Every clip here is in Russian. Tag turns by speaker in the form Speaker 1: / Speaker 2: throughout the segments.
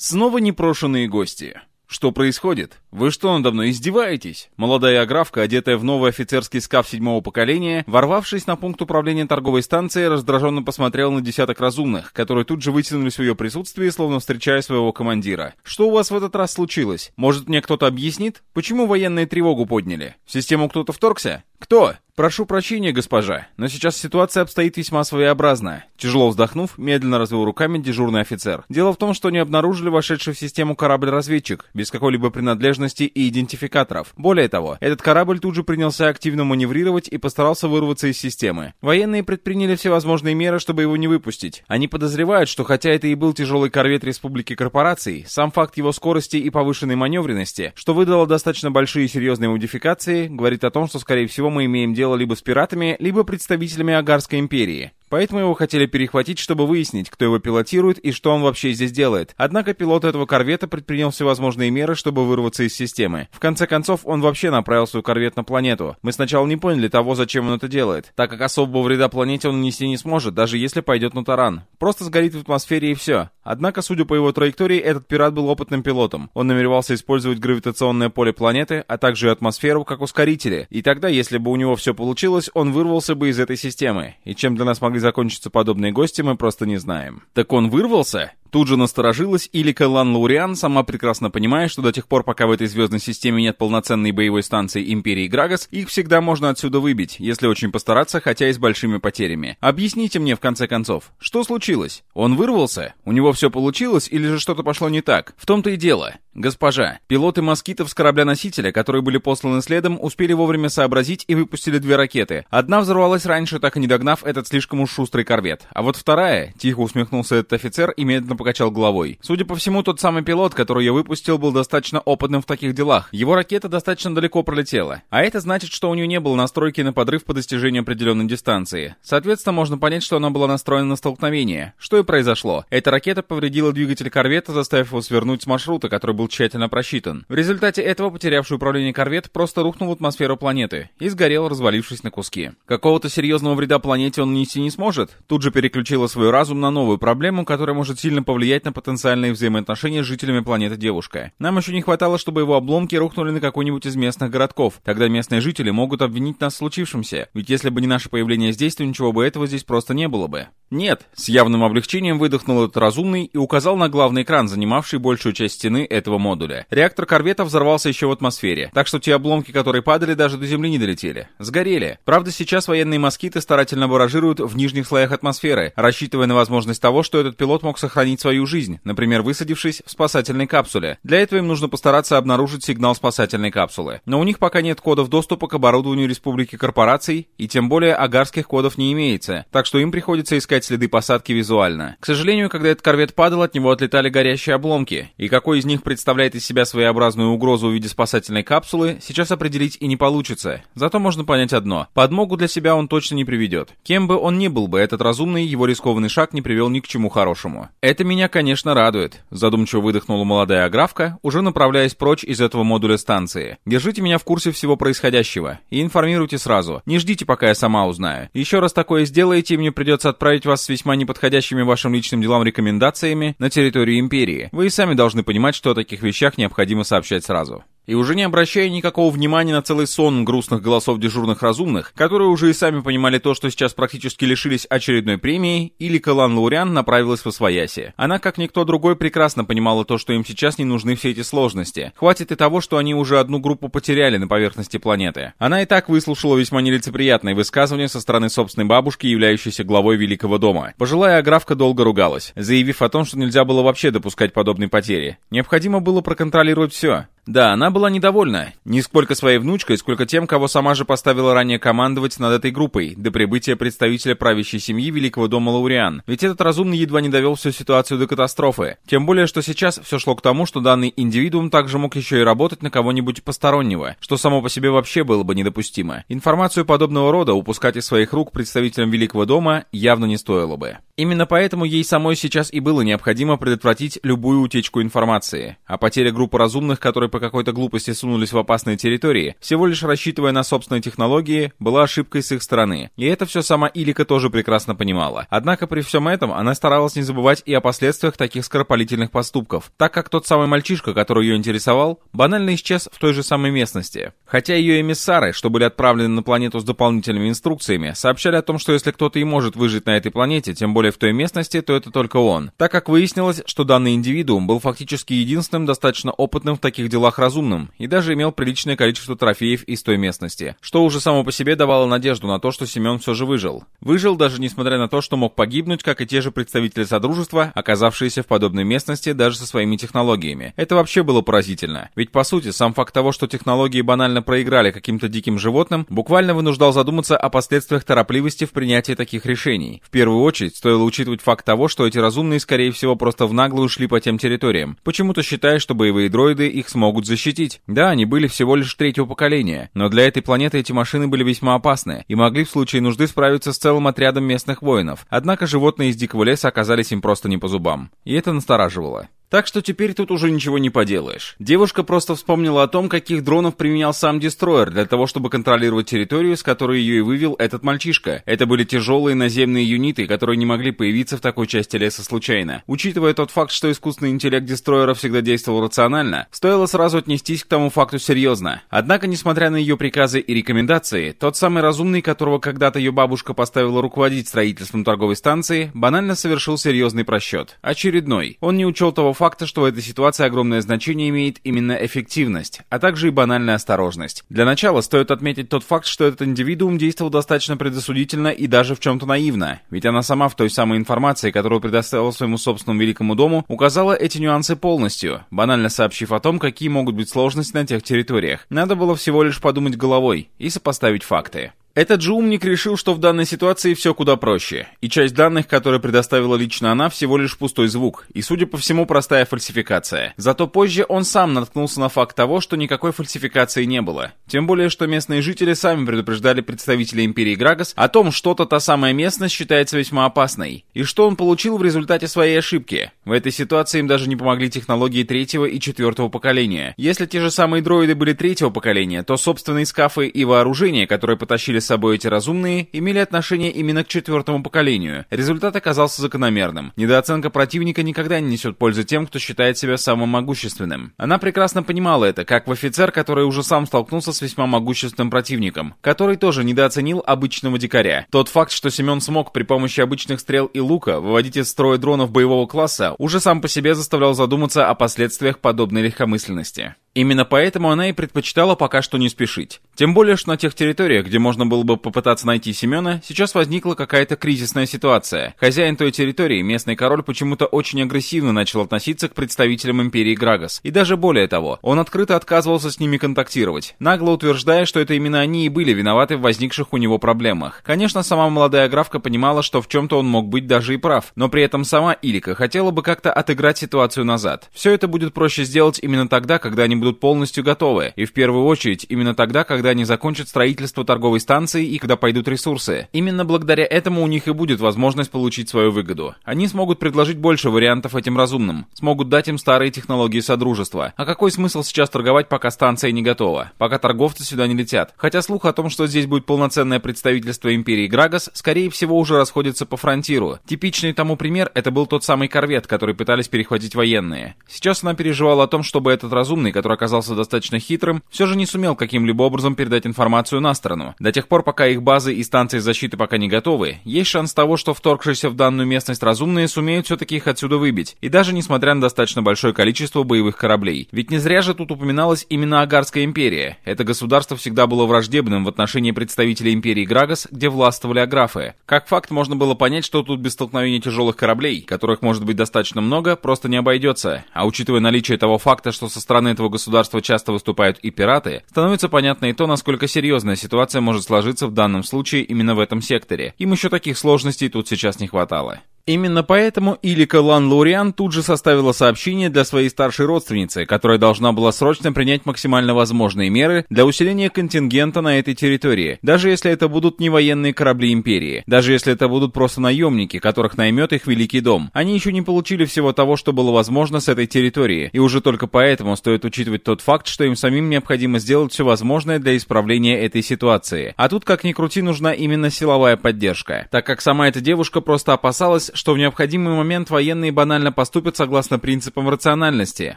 Speaker 1: Снова непрошенные гости. «Что происходит? Вы что, надо мной издеваетесь?» Молодая аграфка, одетая в новый офицерский скаф седьмого поколения, ворвавшись на пункт управления торговой станции, раздраженно посмотрела на десяток разумных, которые тут же вытянулись в ее присутствии, словно встречая своего командира. «Что у вас в этот раз случилось? Может, мне кто-то объяснит? Почему военные тревогу подняли? В систему кто-то вторгся? Кто?» «Прошу прощения, госпожа, но сейчас ситуация обстоит весьма своеобразно». Тяжело вздохнув, медленно развел руками дежурный офицер. «Дело в том, что не обнаружили вошедший в систему корабль-разведчик, без какой-либо принадлежности и идентификаторов. Более того, этот корабль тут же принялся активно маневрировать и постарался вырваться из системы. Военные предприняли всевозможные меры, чтобы его не выпустить. Они подозревают, что хотя это и был тяжелый корвет Республики Корпораций, сам факт его скорости и повышенной маневренности, что выдало достаточно большие серьезные модификации, говорит о том, что, скорее всего, мы имеем дело дело либо с пиратами, либо представителями Агарской империи. Поэтому его хотели перехватить, чтобы выяснить, кто его пилотирует и что он вообще здесь делает. Однако пилот этого корвета предпринял всевозможные меры, чтобы вырваться из системы. В конце концов, он вообще направил свой корвет на планету. Мы сначала не поняли того, зачем он это делает, так как особого вреда планете он нанести не сможет, даже если пойдет на таран. Просто сгорит в атмосфере и все. Однако, судя по его траектории, этот пират был опытным пилотом. Он намеревался использовать гравитационное поле планеты, а также атмосферу как ускорители. И тогда, если бы у него все получилось, он вырвался бы из этой системы. И чем для нас могли могли закончиться подобные гости, мы просто не знаем. Так он вырвался? Тут же насторожилась Илика Лан Лауриан, сама прекрасно понимая, что до тех пор, пока в этой звездной системе нет полноценной боевой станции Империи Грагас, их всегда можно отсюда выбить, если очень постараться, хотя и с большими потерями. Объясните мне, в конце концов, что случилось? Он вырвался? У него все получилось или же что-то пошло не так? В том-то и дело. Госпожа, пилоты москитов с корабля-носителя, которые были посланы следом, успели вовремя сообразить и выпустили две ракеты. Одна взорвалась раньше, так и не догнав этот слишком уж шустрый корвет. А вот вторая, тихо усмехнулся этот офицер и медленно покачал головой. Судя по всему, тот самый пилот, который я выпустил, был достаточно опытным в таких делах. Его ракета достаточно далеко пролетела. А это значит, что у нее не было настройки на подрыв по достижению определенной дистанции. Соответственно, можно понять, что она была настроена на столкновение. Что и произошло. Эта ракета повредила двигатель корвета, заставив его свернуть с маршрута, который был тщательно просчитан. В результате этого потерявший управление корвет просто рухнул в атмосферу планеты и сгорел, развалившись на куски. Какого-то серьезного вреда планете он нанести не сможет. Тут же переключила свой разум на новую проблему, которая может сильно повлиять на потенциальные взаимоотношения с жителями планеты девушка. Нам еще не хватало, чтобы его обломки рухнули на какой-нибудь из местных городков. Тогда местные жители могут обвинить нас в случившемся. Ведь если бы не наше появление здесь, то ничего бы этого здесь просто не было бы. «Нет», — с явным облегчением выдохнул этот разумный и указал на главный экран, занимавший большую часть стены этого модуля. Реактор корвета взорвался еще в атмосфере, так что те обломки, которые падали, даже до Земли не долетели. Сгорели. Правда, сейчас военные москиты старательно баражируют в нижних слоях атмосферы, рассчитывая на возможность того, что этот пилот мог сохранить свою жизнь, например, высадившись в спасательной капсуле. Для этого им нужно постараться обнаружить сигнал спасательной капсулы. Но у них пока нет кодов доступа к оборудованию Республики Корпораций, и тем более агарских кодов не имеется, так что им приходится искать следы посадки визуально. К сожалению, когда этот корвет падал, от него отлетали горящие обломки, и какой из них представляет из себя своеобразную угрозу в виде спасательной капсулы, сейчас определить и не получится. Зато можно понять одно. Подмогу для себя он точно не приведет. Кем бы он ни был бы, этот разумный, его рискованный шаг не привел ни к чему хорошему. Это меня, конечно, радует. Задумчиво выдохнула молодая аграфка, уже направляясь прочь из этого модуля станции. Держите меня в курсе всего происходящего и информируйте сразу. Не ждите, пока я сама узнаю. Еще раз такое сделаете, мне придется отправить вас с весьма неподходящими вашим личным делам рекомендациями на территорию Империи. Вы и сами должны понимать, что о таких вещах необходимо сообщать сразу. И уже не обращая никакого внимания на целый сон грустных голосов дежурных разумных, которые уже и сами понимали то, что сейчас практически лишились очередной премии, или Калан Лауриан направилась в Освояси. Она, как никто другой, прекрасно понимала то, что им сейчас не нужны все эти сложности. Хватит и того, что они уже одну группу потеряли на поверхности планеты. Она и так выслушала весьма нелицеприятные высказывания со стороны собственной бабушки, являющейся главой Великого дома. Пожилая аграфка долго ругалась, заявив о том, что нельзя было вообще допускать подобной потери. Необходимо было проконтролировать все. Да, она была недовольна. Не сколько своей внучкой, сколько тем, кого сама же поставила ранее командовать над этой группой, до прибытия представителя правящей семьи Великого дома Лауриан. Ведь этот разумный едва не довел всю ситуацию до катастрофы. Тем более, что сейчас все шло к тому, что данный индивидуум также мог еще и работать на кого-нибудь постороннего, что само по себе вообще было бы недопустимо. Информацию подобного рода упускать из своих рук представителям Великого дома явно не стоило бы. Именно поэтому ей самой сейчас и было необходимо предотвратить любую утечку информации. А потеря группы разумных, которые по какой-то глупости сунулись в опасные территории, всего лишь рассчитывая на собственные технологии, была ошибкой с их стороны. И это все сама Илика тоже прекрасно понимала. Однако при всем этом она старалась не забывать и о последствиях таких скоропалительных поступков, так как тот самый мальчишка, который ее интересовал, банально исчез в той же самой местности. Хотя ее эмиссары, что были отправлены на планету с дополнительными инструкциями, сообщали о том, что если кто-то и может выжить на этой планете, тем более в той местности, то это только он. Так как выяснилось, что данный индивидуум был фактически единственным достаточно опытным в таких делах разумным, и даже имел приличное количество трофеев из той местности, что уже само по себе давало надежду на то, что Семен все же выжил. Выжил даже несмотря на то, что мог погибнуть, как и те же представители Содружества, оказавшиеся в подобной местности даже со своими технологиями. Это вообще было поразительно. Ведь по сути, сам факт того, что технологии банально проиграли каким-то диким животным, буквально вынуждал задуматься о последствиях торопливости в принятии таких решений. В первую очередь, стоило учитывать факт того, что эти разумные, скорее всего, просто в наглую шли по тем территориям, почему-то считая, что боевые дроиды их смогут защитить. Да, они были всего лишь третьего поколения, но для этой планеты эти машины были весьма опасны и могли в случае нужды справиться с целым отрядом местных воинов. Однако животные из дикого леса оказались им просто не по зубам. И это настораживало. Так что теперь тут уже ничего не поделаешь. Девушка просто вспомнила о том, каких дронов применял сам Дестройер для того, чтобы контролировать территорию, с которой ее и вывел этот мальчишка. Это были тяжелые наземные юниты, которые не могли появиться в такой части леса случайно. Учитывая тот факт, что искусственный интеллект Дестройера всегда действовал рационально, стоило сразу отнестись к тому факту серьезно. Однако, несмотря на ее приказы и рекомендации, тот самый разумный, которого когда-то ее бабушка поставила руководить строительством торговой станции, банально совершил серьезный просчет. Очередной. Он не учел того факта, что в этой ситуации огромное значение имеет именно эффективность, а также и банальная осторожность. Для начала стоит отметить тот факт, что этот индивидуум действовал достаточно предосудительно и даже в чем-то наивно, ведь она сама в той самой информации, которую предоставила своему собственному великому дому, указала эти нюансы полностью, банально сообщив о том, какие могут быть сложности на тех территориях. Надо было всего лишь подумать головой и сопоставить факты. Этот же умник решил, что в данной ситуации все куда проще, и часть данных, которые предоставила лично она, всего лишь пустой звук, и, судя по всему, простая фальсификация. Зато позже он сам наткнулся на факт того, что никакой фальсификации не было. Тем более, что местные жители сами предупреждали представителей Империи Грагос о том, что-то та самая местность считается весьма опасной, и что он получил в результате своей ошибки. В этой ситуации им даже не помогли технологии третьего и четвертого поколения. Если те же самые дроиды были третьего поколения, то собственные скафы и вооружение, которые потащили собой эти разумные, имели отношение именно к четвертому поколению. Результат оказался закономерным. Недооценка противника никогда не несет пользы тем, кто считает себя самым могущественным. Она прекрасно понимала это, как в офицер, который уже сам столкнулся с весьма могущественным противником, который тоже недооценил обычного дикаря. Тот факт, что Семен смог при помощи обычных стрел и лука выводить из строя дронов боевого класса, уже сам по себе заставлял задуматься о последствиях подобной легкомысленности. Именно поэтому она и предпочитала пока что не спешить. Тем более, что на тех территориях, где можно было бы попытаться найти Семена, сейчас возникла какая-то кризисная ситуация. Хозяин той территории, местный король, почему-то очень агрессивно начал относиться к представителям Империи Грагос. И даже более того, он открыто отказывался с ними контактировать, нагло утверждая, что это именно они и были виноваты в возникших у него проблемах. Конечно, сама молодая графка понимала, что в чем-то он мог быть даже и прав, но при этом сама Илика хотела бы как-то отыграть ситуацию назад. Все это будет проще сделать именно тогда, когда они будут полностью готовы, и в первую очередь именно тогда, когда они закончат строительство торговой станции и когда пойдут ресурсы. Именно благодаря этому у них и будет возможность получить свою выгоду. Они смогут предложить больше вариантов этим разумным, смогут дать им старые технологии Содружества. А какой смысл сейчас торговать, пока станция не готова, пока торговцы сюда не летят? Хотя слух о том, что здесь будет полноценное представительство Империи Грагос, скорее всего уже расходится по фронтиру. Типичный тому пример это был тот самый корвет, который пытались перехватить военные. Сейчас она переживала о том, чтобы этот разумный, который оказался достаточно хитрым, все же не сумел каким-либо образом передать информацию на сторону. До тех пор, пока их базы и станции защиты пока не готовы, есть шанс того, что вторгшиеся в данную местность разумные сумеют все-таки их отсюда выбить. И даже несмотря на достаточно большое количество боевых кораблей. Ведь не зря же тут упоминалась именно Агарская империя. Это государство всегда было враждебным в отношении представителей империи Грагос, где властвовали аграфы. Как факт, можно было понять, что тут без столкновения тяжелых кораблей, которых может быть достаточно много, просто не обойдется. А учитывая наличие того факта, что со стороны этого государства часто выступают и пираты, становится понятно и то, насколько серьезная ситуация может сложиться в данном случае именно в этом секторе. Им еще таких сложностей тут сейчас не хватало. Именно поэтому Илика Лан Лауриан тут же составила сообщение для своей старшей родственницы, которая должна была срочно принять максимально возможные меры для усиления контингента на этой территории, даже если это будут не военные корабли Империи, даже если это будут просто наемники, которых наймет их Великий Дом. Они еще не получили всего того, что было возможно с этой территории, и уже только поэтому стоит учитывать тот факт, что им самим необходимо сделать все возможное для исправления этой ситуации. А тут, как ни крути, нужна именно силовая поддержка, так как сама эта девушка просто опасалась, что в необходимый момент военные банально поступят согласно принципам рациональности.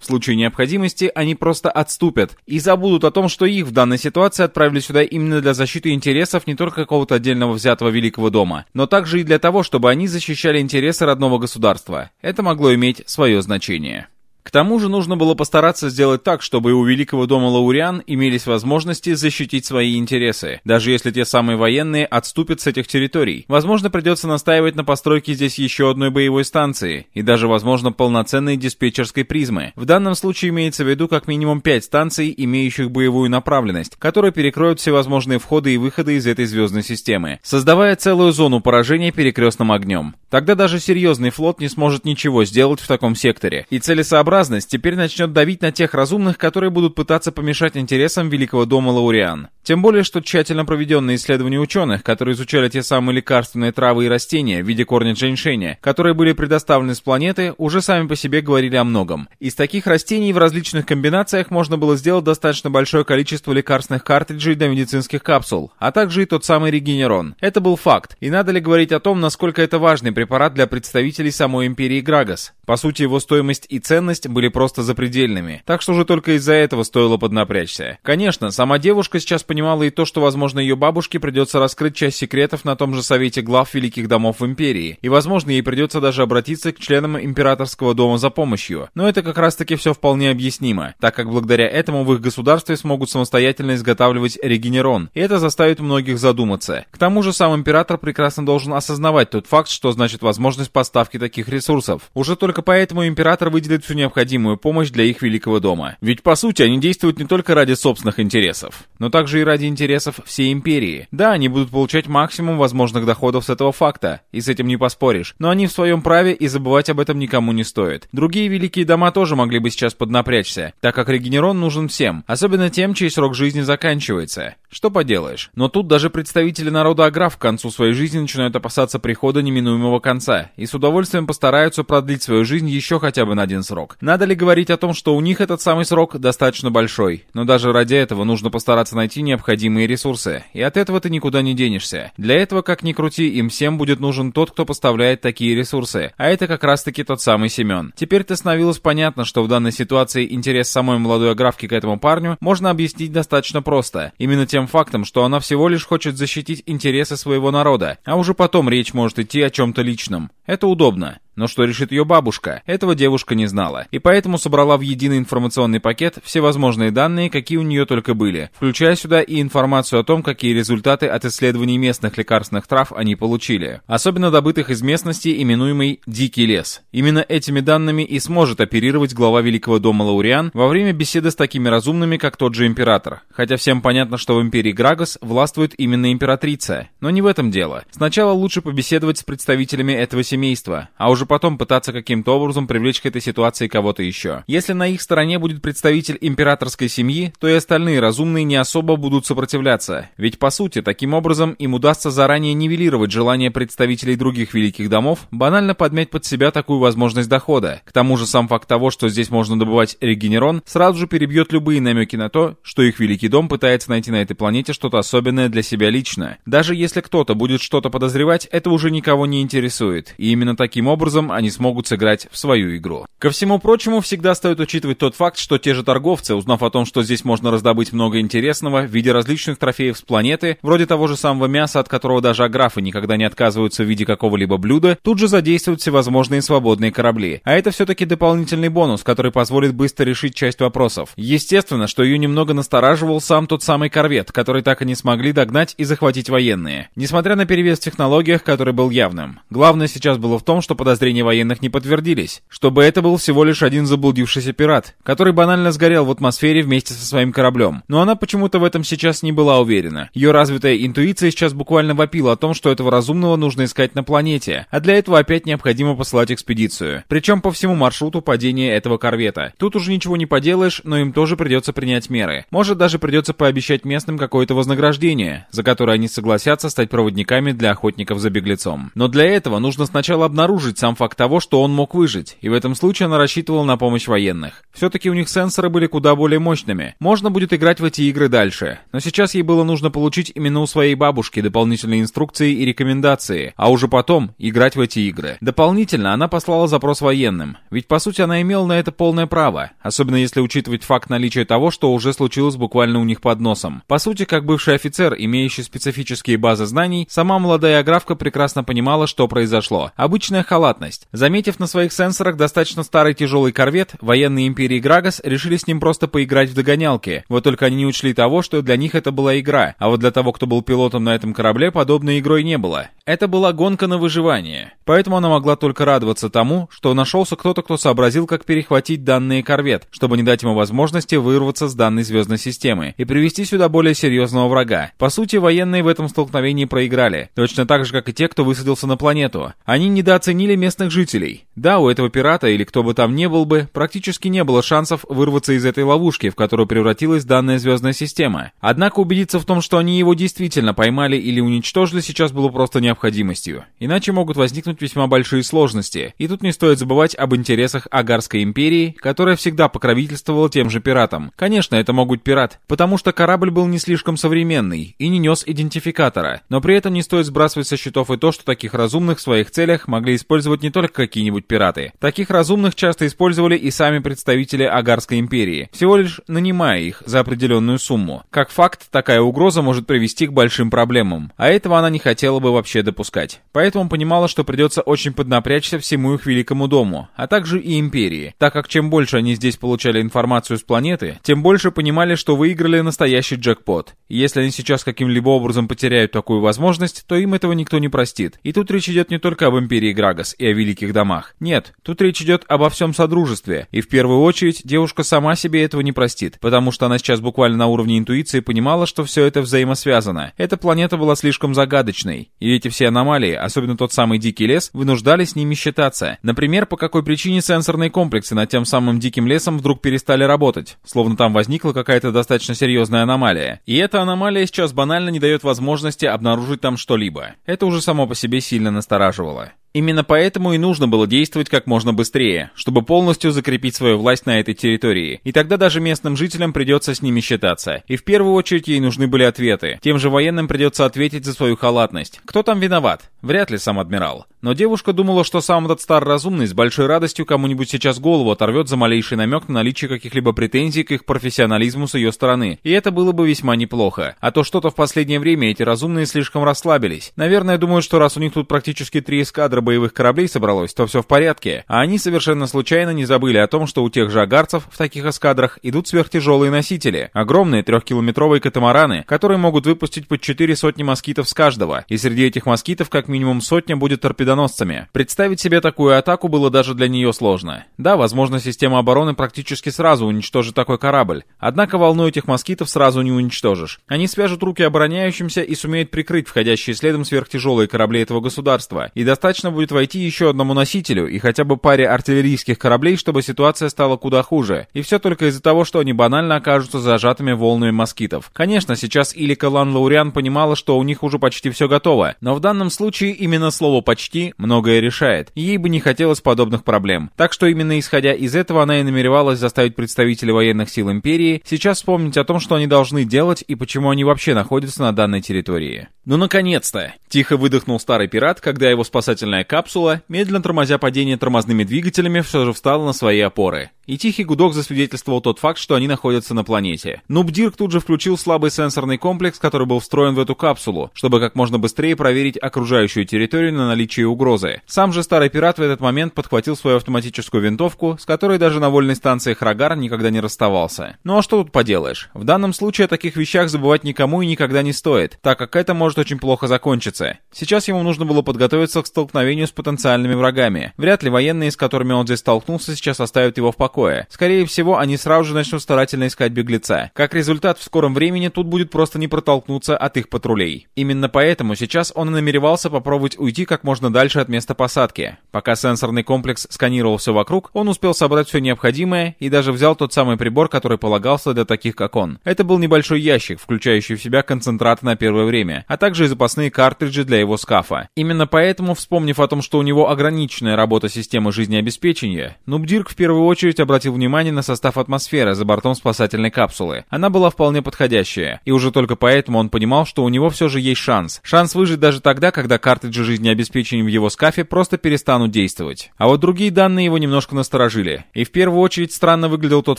Speaker 1: В случае необходимости они просто отступят и забудут о том, что их в данной ситуации отправили сюда именно для защиты интересов не только какого-то отдельного взятого Великого Дома, но также и для того, чтобы они защищали интересы родного государства. Это могло иметь свое значение. К тому же нужно было постараться сделать так, чтобы у Великого дома Лауриан имелись возможности защитить свои интересы, даже если те самые военные отступят с этих территорий. Возможно, придется настаивать на постройке здесь еще одной боевой станции, и даже, возможно, полноценной диспетчерской призмы. В данном случае имеется в виду как минимум 5 станций, имеющих боевую направленность, которые перекроют всевозможные входы и выходы из этой звездной системы, создавая целую зону поражения перекрестным огнем. Тогда даже серьезный флот не сможет ничего сделать в таком секторе, и целесообразно целесообразность теперь начнет давить на тех разумных, которые будут пытаться помешать интересам Великого дома Лауриан. Тем более, что тщательно проведенные исследования ученых, которые изучали те самые лекарственные травы и растения в виде корня джейншеня, которые были предоставлены с планеты, уже сами по себе говорили о многом. Из таких растений в различных комбинациях можно было сделать достаточно большое количество лекарственных картриджей для медицинских капсул, а также и тот самый регенерон. Это был факт, и надо ли говорить о том, насколько это важный препарат для представителей самой империи Грагас. По сути, его стоимость и ценность были просто запредельными, так что же только из-за этого стоило поднапрячься. Конечно, сама девушка сейчас понимала и то, что, возможно, ее бабушке придется раскрыть часть секретов на том же совете глав великих домов империи, и, возможно, ей придется даже обратиться к членам императорского дома за помощью. Но это как раз-таки все вполне объяснимо, так как благодаря этому в их государстве смогут самостоятельно изготавливать регенерон, и это заставит многих задуматься. К тому же сам император прекрасно должен осознавать тот факт, что значит возможность поставки таких ресурсов. Уже только поэтому император выделит всю необходимую помощь для их великого дома. Ведь по сути они действуют не только ради собственных интересов, но также и ради интересов всей империи. Да, они будут получать максимум возможных доходов с этого факта, и с этим не поспоришь, но они в своем праве и забывать об этом никому не стоит. Другие великие дома тоже могли бы сейчас поднапрячься, так как регенерон нужен всем, особенно тем, чей срок жизни заканчивается. Что поделаешь. Но тут даже представители народа Аграф к концу своей жизни начинают опасаться прихода неминуемого конца, и с удовольствием постараются продлить свою жизнь еще хотя бы на один срок. Надо ли говорить о том, что у них этот самый срок достаточно большой, но даже ради этого нужно постараться найти необходимые ресурсы, и от этого ты никуда не денешься. Для этого, как ни крути, им всем будет нужен тот, кто поставляет такие ресурсы, а это как раз-таки тот самый Семен. Теперь-то становилось понятно, что в данной ситуации интерес самой молодой аграфки к этому парню можно объяснить достаточно просто. Именно тем фактом, что она всего лишь хочет защитить интересы своего народа, а уже потом речь может идти о чем-то личном. Это удобно. Но что решит ее бабушка, этого девушка не знала, и поэтому собрала в единый информационный пакет все возможные данные, какие у нее только были, включая сюда и информацию о том, какие результаты от исследований местных лекарственных трав они получили, особенно добытых из местности, именуемой «Дикий лес». Именно этими данными и сможет оперировать глава Великого дома Лауриан во время беседы с такими разумными, как тот же император. Хотя всем понятно, что в империи Грагос властвует именно императрица. Но не в этом дело. Сначала лучше побеседовать с представителями этого семейства, а уже потом пытаться каким-то образом привлечь к этой ситуации кого-то еще. Если на их стороне будет представитель императорской семьи, то и остальные разумные не особо будут сопротивляться. Ведь по сути, таким образом им удастся заранее нивелировать желание представителей других великих домов банально подмять под себя такую возможность дохода. К тому же сам факт того, что здесь можно добывать регенерон, сразу же перебьет любые намеки на то, что их великий дом пытается найти на этой планете что-то особенное для себя лично. Даже если кто-то будет что-то подозревать, это уже никого не интересует. И именно таким образом образом они смогут сыграть в свою игру. Ко всему прочему, всегда стоит учитывать тот факт, что те же торговцы, узнав о том, что здесь можно раздобыть много интересного в виде различных трофеев с планеты, вроде того же самого мяса, от которого даже аграфы никогда не отказываются в виде какого-либо блюда, тут же задействуют всевозможные свободные корабли. А это все-таки дополнительный бонус, который позволит быстро решить часть вопросов. Естественно, что ее немного настораживал сам тот самый корвет, который так и не смогли догнать и захватить военные. Несмотря на перевес в технологиях, который был явным. Главное сейчас было в том, что подозрение подозрения военных не подтвердились, чтобы это был всего лишь один заблудившийся пират, который банально сгорел в атмосфере вместе со своим кораблем. Но она почему-то в этом сейчас не была уверена. Ее развитая интуиция сейчас буквально вопила о том, что этого разумного нужно искать на планете, а для этого опять необходимо посылать экспедицию. Причем по всему маршруту падения этого корвета. Тут уже ничего не поделаешь, но им тоже придется принять меры. Может даже придется пообещать местным какое-то вознаграждение, за которое они согласятся стать проводниками для охотников за беглецом. Но для этого нужно сначала обнаружить сам факт того, что он мог выжить, и в этом случае она рассчитывала на помощь военных. Все-таки у них сенсоры были куда более мощными. Можно будет играть в эти игры дальше. Но сейчас ей было нужно получить именно у своей бабушки дополнительные инструкции и рекомендации, а уже потом играть в эти игры. Дополнительно она послала запрос военным, ведь по сути она имела на это полное право, особенно если учитывать факт наличия того, что уже случилось буквально у них под носом. По сути, как бывший офицер, имеющий специфические базы знаний, сама молодая аграфка прекрасно понимала, что произошло. Обычная халатность. Заметив на своих сенсорах достаточно старый тяжелый корвет, военные империи Грагас решили с ним просто поиграть в догонялки. Вот только они не учли того, что для них это была игра, а вот для того, кто был пилотом на этом корабле, подобной игрой не было. Это была гонка на выживание. Поэтому она могла только радоваться тому, что нашелся кто-то, кто сообразил, как перехватить данный корвет, чтобы не дать ему возможности вырваться с данной звездной системы и привести сюда более серьезного врага. По сути, военные в этом столкновении проиграли. Точно так же, как и те, кто высадился на планету. Они недооценили местных жителей. Да, у этого пирата, или кто бы там ни был бы, практически не было шансов вырваться из этой ловушки, в которую превратилась данная звездная система. Однако убедиться в том, что они его действительно поймали или уничтожили, сейчас было просто необходимостью. Иначе могут возникнуть весьма большие сложности. И тут не стоит забывать об интересах Агарской империи, которая всегда покровительствовала тем же пиратам. Конечно, это мог быть пират, потому что корабль был не слишком современный и не нес идентификатора. Но при этом не стоит сбрасывать со счетов и то, что таких разумных в своих целях могли использовать не только какие-нибудь пираты. Таких разумных часто использовали и сами представители Агарской империи, всего лишь нанимая их за определенную сумму. Как факт, такая угроза может привести к большим проблемам, а этого она не хотела бы вообще допускать. Поэтому понимала, что придется очень поднапрячься всему их великому дому, а также и империи, так как чем больше они здесь получали информацию с планеты, тем больше понимали, что выиграли настоящий джекпот. Если они сейчас каким-либо образом потеряют такую возможность, то им этого никто не простит. И тут речь идет не только об империи Грагас и о великих домах. Нет, тут речь идет обо всем содружестве. И в первую очередь девушка сама себе этого не простит, потому что она сейчас буквально на уровне интуиции понимала, что все это взаимосвязано. Эта планета была слишком загадочной. И эти все аномалии, особенно тот самый дикий лес, вынуждали с ними считаться. Например, по какой причине сенсорные комплексы над тем самым диким лесом вдруг перестали работать, словно там возникла какая-то достаточно серьезная аномалия. И эта аномалия сейчас банально не дает возможности обнаружить там что-либо. Это уже само по себе сильно настораживало. Именно поэтому и нужно было действовать как можно быстрее, чтобы полностью закрепить свою власть на этой территории. И тогда даже местным жителям придется с ними считаться. И в первую очередь ей нужны были ответы. Тем же военным придется ответить за свою халатность. Кто там виноват? Вряд ли сам адмирал. Но девушка думала, что сам этот старый разумный с большой радостью кому-нибудь сейчас голову оторвет за малейший намек на наличие каких-либо претензий к их профессионализму с ее стороны. И это было бы весьма неплохо. А то что-то в последнее время эти разумные слишком расслабились. Наверное, думают, что раз у них тут практически три эскадры боевых кораблей собралось, то все в порядке. А они совершенно случайно не забыли о том, что у тех же агарцев в таких эскадрах идут сверхтяжелые носители. Огромные трехкилометровые катамараны, которые могут выпустить по четыре сотни москитов с каждого. И среди этих москитов как минимум сотня будет торпедоносцами. Представить себе такую атаку было даже для нее сложно. Да, возможно, система обороны практически сразу уничтожит такой корабль. Однако волну этих москитов сразу не уничтожишь. Они свяжут руки обороняющимся и сумеют прикрыть входящие следом сверхтяжелые корабли этого государства. И достаточно будет войти еще одному носителю и хотя бы паре артиллерийских кораблей, чтобы ситуация стала куда хуже. И все только из-за того, что они банально окажутся зажатыми волнами москитов. Конечно, сейчас Илика Лан Лауриан понимала, что у них уже почти все готово, но в данном случае именно слово «почти» многое решает. Ей бы не хотелось подобных проблем. Так что именно исходя из этого она и намеревалась заставить представителей военных сил Империи сейчас вспомнить о том, что они должны делать и почему они вообще находятся на данной территории. Ну наконец-то! Тихо выдохнул старый пират, когда его спасательная капсула, медленно тормозя падение тормозными двигателями, все же встала на свои опоры. И тихий гудок засвидетельствовал тот факт, что они находятся на планете. Нубдирк тут же включил слабый сенсорный комплекс, который был встроен в эту капсулу, чтобы как можно быстрее проверить окружающую территорию на наличие угрозы. Сам же старый пират в этот момент подхватил свою автоматическую винтовку, с которой даже на вольной станции Храгар никогда не расставался. Ну а что тут поделаешь? В данном случае о таких вещах забывать никому и никогда не стоит, так как это может очень плохо закончиться. Сейчас ему нужно было подготовиться к столкновению с потенциальными врагами. Вряд ли военные, с которыми он здесь столкнулся, сейчас оставят его в покое. Скорее всего, они сразу же начнут старательно искать беглеца. Как результат, в скором времени тут будет просто не протолкнуться от их патрулей. Именно поэтому сейчас он и намеревался попробовать уйти как можно дальше от места посадки. Пока сенсорный комплекс сканировал все вокруг, он успел собрать все необходимое и даже взял тот самый прибор, который полагался для таких, как он. Это был небольшой ящик, включающий в себя концентрат на первое время, а также и запасные картриджи для его скафа. Именно поэтому, вспомнив о том, что у него ограниченная работа системы жизнеобеспечения, Нубдирк в первую очередь обратил внимание на состав атмосферы за бортом спасательной капсулы. Она была вполне подходящая, и уже только поэтому он понимал, что у него все же есть шанс. Шанс выжить даже тогда, когда картриджи жизнеобеспечения в его скафе просто перестанут действовать. А вот другие данные его немножко насторожили. И в первую очередь странно выглядел тот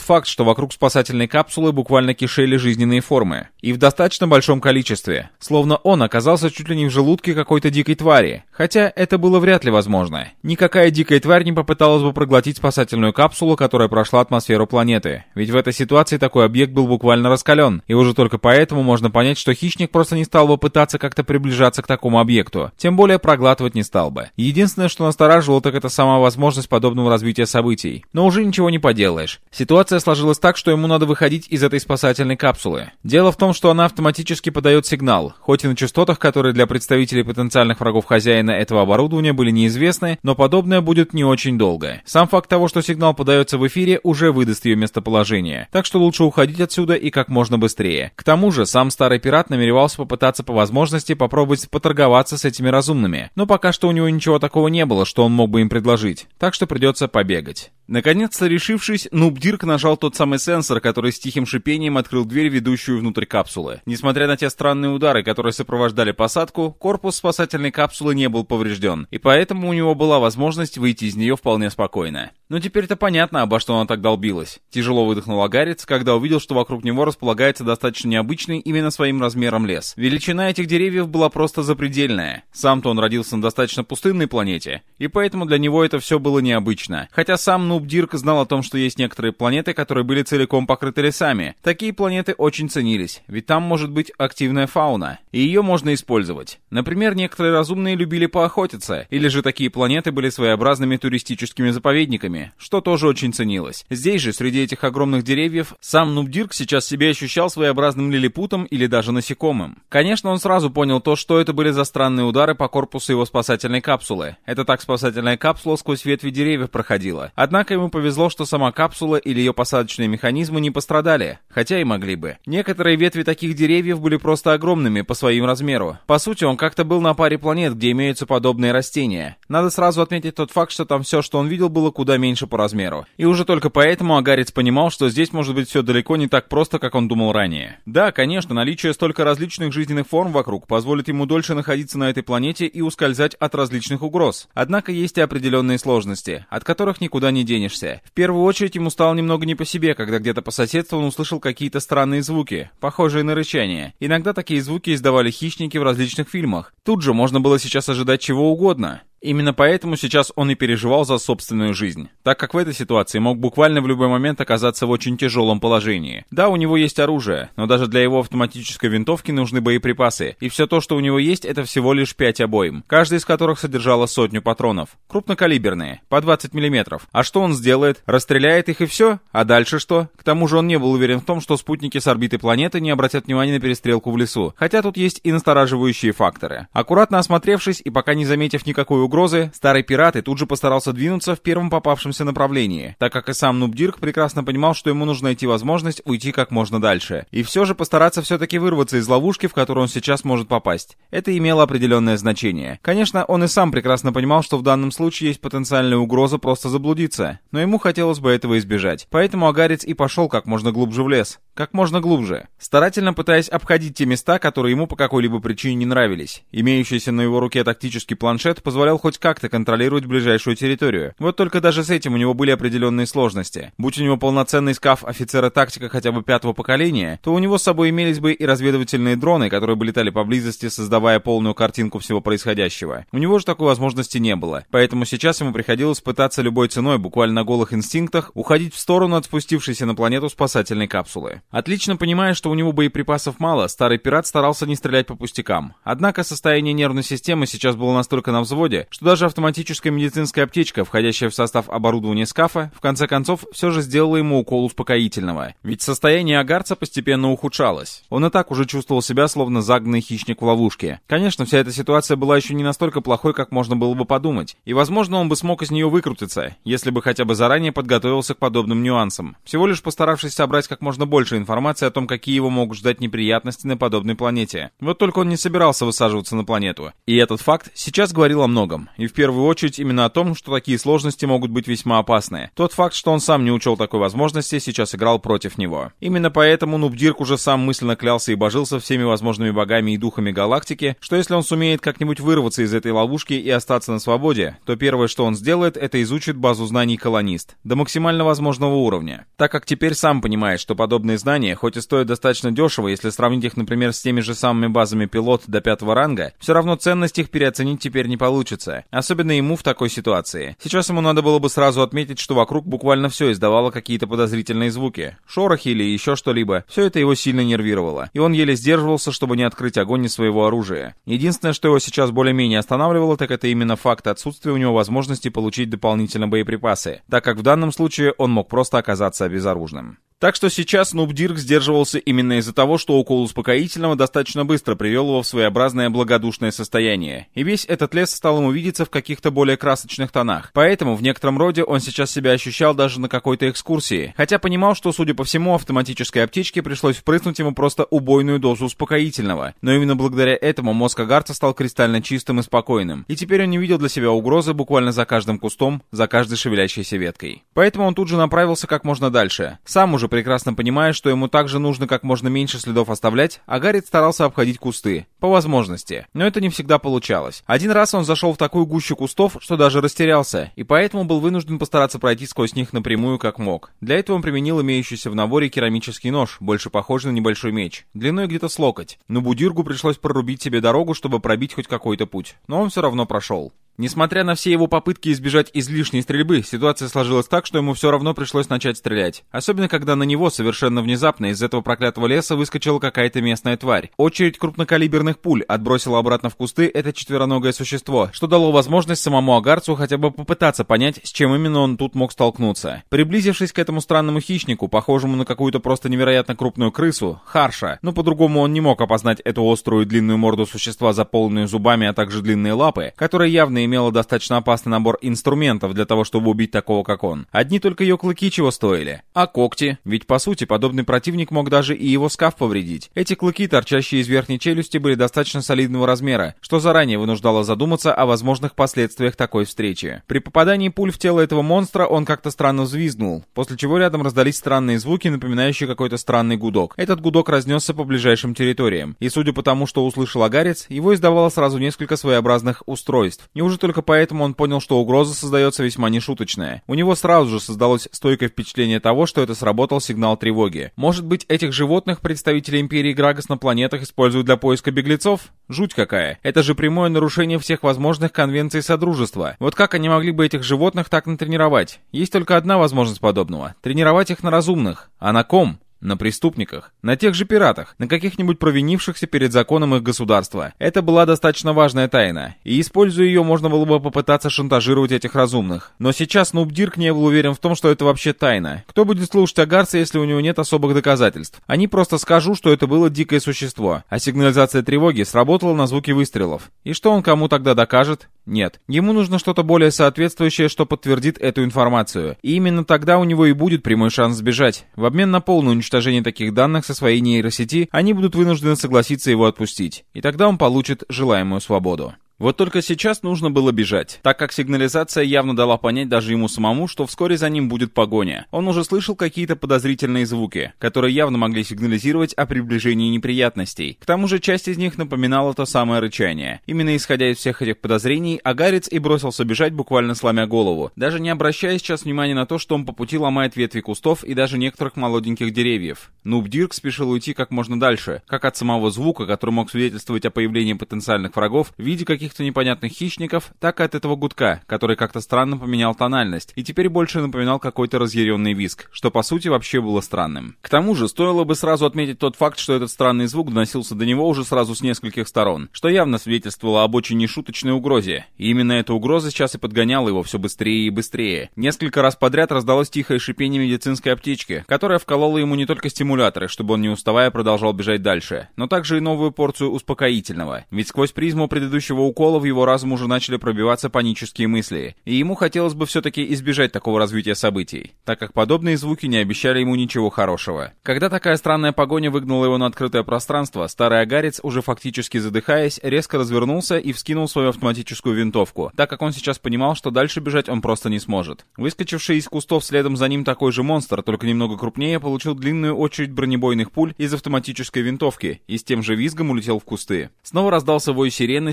Speaker 1: факт, что вокруг спасательной капсулы буквально кишели жизненные формы. И в достаточно большом количестве. Словно он оказался чуть ли не в желудке какой-то дикой твари. Хотя это было вряд ли возможно. Никакая дикая тварь не попыталась бы проглотить спасательную капсулу, которая прошла атмосферу планеты. Ведь в этой ситуации такой объект был буквально раскален. И уже только поэтому можно понять, что хищник просто не стал бы пытаться как-то приближаться к такому объекту. Тем более проглатывать не стал бы. Единственное, что настораживало, так это сама возможность подобного развития событий. Но уже ничего не поделаешь. Ситуация сложилась так, что ему надо выходить из этой спасательной капсулы. Дело в том, что она автоматически подает сигнал, хоть и на частотах, которые для представителей потенциальных врагов хозяина этого оборудования были неизвестны, но подобное будет не очень долго. Сам факт того, что сигнал подается в эфире, уже выдаст ее местоположение. Так что лучше уходить отсюда и как можно быстрее. К тому же, сам старый пират намеревался попытаться по возможности попробовать поторговаться с этими разумными. Но пока что у него ничего такого не было, что он мог бы им предложить. Так что придется побегать. Наконец-то решившись, Нубдирк нажал тот самый сенсор, который с тихим шипением открыл дверь, ведущую внутрь капсулы. Несмотря на те странные удары, которые сопровождали посадку, корпус спасательной капсулы не был поврежден, и поэтому у него была возможность выйти из нее вполне спокойно. Ну теперь-то понятно, обо что она так долбилась. Тяжело выдохнул Агарец, когда увидел, что вокруг него располагается достаточно необычный именно своим размером лес. Величина этих деревьев была просто запредельная. Сам-то он родился на достаточно пустынной планете, и поэтому для него это все было необычно. Хотя сам Нуб Дирк знал о том, что есть некоторые планеты, которые были целиком покрыты лесами. Такие планеты очень ценились, ведь там может быть активная фауна, и ее можно использовать. Например, некоторые разумные любили поохотиться, или же такие планеты были своеобразными туристическими заповедниками, что тоже очень ценилось. Здесь же, среди этих огромных деревьев, сам Нубдирк сейчас себя ощущал своеобразным лилипутом или даже насекомым. Конечно, он сразу понял то, что это были за странные удары по корпусу его спасательной капсулы. Это так спасательная капсула сквозь ветви деревьев проходила. Однако ему повезло, что сама капсула или ее посадочные механизмы не пострадали, хотя и могли бы. Некоторые ветви таких деревьев были просто огромными по своим размеру. По сути, он как-то был на паре планет, где имеются подобные растения. Надо сразу отметить тот факт, что там все, что он видел, было куда меньше по размеру. И уже только поэтому Агарец понимал, что здесь может быть все далеко не так просто, как он думал ранее. Да, конечно, наличие столько различных жизненных форм вокруг позволит ему дольше находиться на этой планете и ускользать от различных угроз. Однако есть и определенные сложности, от которых никуда не денешься. В первую очередь ему стало немного не по себе, когда где-то по соседству он услышал какие-то странные звуки, похожие на рычание. Иногда такие звуки издавали хищники в различных фильмах. Тут же можно было сейчас ожидать чего угодно. Именно поэтому сейчас он и переживал за собственную жизнь, так как в этой ситуации мог буквально в любой момент оказаться в очень тяжелом положении. Да, у него есть оружие, но даже для его автоматической винтовки нужны боеприпасы, и все то, что у него есть, это всего лишь 5 обоим, каждый из которых содержала сотню патронов. Крупнокалиберные, по 20 мм. А что он сделает? Расстреляет их и все? А дальше что? К тому же он не был уверен в том, что спутники с орбиты планеты не обратят внимания на перестрелку в лесу, хотя тут есть и настораживающие факторы. Аккуратно осмотревшись и пока не заметив никакой угрозы, старый пират и тут же постарался двинуться в первом попавшемся направлении, так как и сам Нубдирк прекрасно понимал, что ему нужно найти возможность уйти как можно дальше. И все же постараться все-таки вырваться из ловушки, в которую он сейчас может попасть. Это имело определенное значение. Конечно, он и сам прекрасно понимал, что в данном случае есть потенциальная угроза просто заблудиться, но ему хотелось бы этого избежать. Поэтому Агарец и пошел как можно глубже в лес. как можно глубже, старательно пытаясь обходить те места, которые ему по какой-либо причине не нравились. Имеющийся на его руке тактический планшет позволял хоть как-то контролировать ближайшую территорию. Вот только даже с этим у него были определенные сложности. Будь у него полноценный скаф офицера тактика хотя бы пятого поколения, то у него с собой имелись бы и разведывательные дроны, которые бы летали поблизости, создавая полную картинку всего происходящего. У него же такой возможности не было, поэтому сейчас ему приходилось пытаться любой ценой, буквально на голых инстинктах, уходить в сторону от спустившейся на планету спасательной капсулы. Отлично понимая, что у него боеприпасов мало, старый пират старался не стрелять по пустякам. Однако состояние нервной системы сейчас было настолько на взводе, что даже автоматическая медицинская аптечка, входящая в состав оборудования скафа, в конце концов все же сделала ему укол успокоительного. Ведь состояние агарца постепенно ухудшалось. Он и так уже чувствовал себя словно загнанный хищник в ловушке. Конечно, вся эта ситуация была еще не настолько плохой, как можно было бы подумать. И возможно, он бы смог из нее выкрутиться, если бы хотя бы заранее подготовился к подобным нюансам. Всего лишь постаравшись собрать как можно больше информации о том, какие его могут ждать неприятности на подобной планете. Вот только он не собирался высаживаться на планету. И этот факт сейчас говорил о многом. И в первую очередь именно о том, что такие сложности могут быть весьма опасны. Тот факт, что он сам не учел такой возможности, сейчас играл против него. Именно поэтому Нубдирк уже сам мысленно клялся и божился всеми возможными богами и духами галактики, что если он сумеет как-нибудь вырваться из этой ловушки и остаться на свободе, то первое, что он сделает, это изучит базу знаний колонист до максимально возможного уровня. Так как теперь сам понимает, что подобные знания, хоть и стоят достаточно дешево, если сравнить их, например, с теми же самыми базами пилот до пятого ранга, все равно ценность их переоценить теперь не получится. Особенно ему в такой ситуации. Сейчас ему надо было бы сразу отметить, что вокруг буквально все издавало какие-то подозрительные звуки. Шорохи или еще что-либо. Все это его сильно нервировало. И он еле сдерживался, чтобы не открыть огонь из своего оружия. Единственное, что его сейчас более-менее останавливало, так это именно факт отсутствия у него возможности получить дополнительно боеприпасы, так как в данном случае он мог просто оказаться обезоруженным. Так что сейчас Нуб Дирк сдерживался именно из-за того, что укол успокоительного достаточно быстро привел его в своеобразное благодушное состояние, и весь этот лес стал ему видеться в каких-то более красочных тонах. Поэтому в некотором роде он сейчас себя ощущал даже на какой-то экскурсии, хотя понимал, что, судя по всему, автоматической аптечке пришлось впрыснуть ему просто убойную дозу успокоительного. Но именно благодаря этому мозг Агарца стал кристально чистым и спокойным, и теперь он не видел для себя угрозы буквально за каждым кустом, за каждой шевелящейся веткой. Поэтому он тут же направился как можно дальше. Сам уже прекрасно понимая, что ему также нужно как можно меньше следов оставлять, а Гаррит старался обходить кусты. По возможности. Но это не всегда получалось. Один раз он зашел в такую гущу кустов, что даже растерялся, и поэтому был вынужден постараться пройти сквозь них напрямую как мог. Для этого он применил имеющийся в наборе керамический нож, больше похожий на небольшой меч, длиной где-то с локоть. Но Будиргу пришлось прорубить себе дорогу, чтобы пробить хоть какой-то путь. Но он все равно прошел. Несмотря на все его попытки избежать излишней стрельбы, ситуация сложилась так, что ему все равно пришлось начать стрелять. Особенно, когда на него совершенно внезапно из этого проклятого леса выскочила какая-то местная тварь. Очередь крупнокалиберных пуль отбросила обратно в кусты это четвероногое существо, что дало возможность самому Агарцу хотя бы попытаться понять, с чем именно он тут мог столкнуться. Приблизившись к этому странному хищнику, похожему на какую-то просто невероятно крупную крысу, Харша, но по-другому он не мог опознать эту острую длинную морду существа, заполненную зубами, а также длинные лапы, которые явно имела достаточно опасный набор инструментов для того, чтобы убить такого, как он. Одни только ее клыки чего стоили. А когти? Ведь, по сути, подобный противник мог даже и его скаф повредить. Эти клыки, торчащие из верхней челюсти, были достаточно солидного размера, что заранее вынуждало задуматься о возможных последствиях такой встречи. При попадании пуль в тело этого монстра он как-то странно взвизгнул, после чего рядом раздались странные звуки, напоминающие какой-то странный гудок. Этот гудок разнесся по ближайшим территориям, и судя по тому, что услышал Агарец, его издавало сразу несколько своеобразных устройств. Неужели уже только поэтому он понял, что угроза создается весьма нешуточная. У него сразу же создалось стойкое впечатление того, что это сработал сигнал тревоги. Может быть, этих животных представители Империи Грагас на планетах используют для поиска беглецов? Жуть какая. Это же прямое нарушение всех возможных конвенций Содружества. Вот как они могли бы этих животных так натренировать? Есть только одна возможность подобного. Тренировать их на разумных. А на ком? На преступниках. На тех же пиратах. На каких-нибудь провинившихся перед законом их государства. Это была достаточно важная тайна. И используя ее, можно было бы попытаться шантажировать этих разумных. Но сейчас Нубдирк не был уверен в том, что это вообще тайна. Кто будет слушать Агарца, если у него нет особых доказательств? Они просто скажут, что это было дикое существо. А сигнализация тревоги сработала на звуки выстрелов. И что он кому тогда докажет? Нет. Ему нужно что-то более соответствующее, что подтвердит эту информацию. И именно тогда у него и будет прямой шанс сбежать. В обмен на полную таких данных со своей нейросети, они будут вынуждены согласиться его отпустить. И тогда он получит желаемую свободу. Вот только сейчас нужно было бежать, так как сигнализация явно дала понять даже ему самому, что вскоре за ним будет погоня. Он уже слышал какие-то подозрительные звуки, которые явно могли сигнализировать о приближении неприятностей. К тому же часть из них напоминала то самое рычание. Именно исходя из всех этих подозрений, Агарец и бросился бежать, буквально сломя голову, даже не обращая сейчас внимания на то, что он по пути ломает ветви кустов и даже некоторых молоденьких деревьев. Нуб Дирк спешил уйти как можно дальше, как от самого звука, который мог свидетельствовать о появлении потенциальных врагов в виде каких-то непонятных хищников, так и от этого гудка, который как-то странно поменял тональность и теперь больше напоминал какой-то разъяренный виск, что по сути вообще было странным. К тому же, стоило бы сразу отметить тот факт, что этот странный звук доносился до него уже сразу с нескольких сторон, что явно свидетельствовало об очень нешуточной угрозе. И именно эта угроза сейчас и подгоняла его все быстрее и быстрее. Несколько раз подряд раздалось тихое шипение медицинской аптечки, которая вколола ему не только стимуляторы, чтобы он не уставая продолжал бежать дальше, но также и новую порцию успокоительного. Ведь сквозь призму предыдущего укола в его разум уже начали пробиваться панические мысли, и ему хотелось бы все-таки избежать такого развития событий, так как подобные звуки не обещали ему ничего хорошего. Когда такая странная погоня выгнала его на открытое пространство, старый агарец, уже фактически задыхаясь, резко развернулся и вскинул свою автоматическую винтовку, так как он сейчас понимал, что дальше бежать он просто не сможет. Выскочивший из кустов следом за ним такой же монстр, только немного крупнее, получил длинную очередь бронебойных пуль из автоматической винтовки и с тем же визгом улетел в кусты. Снова раздался вой сирены,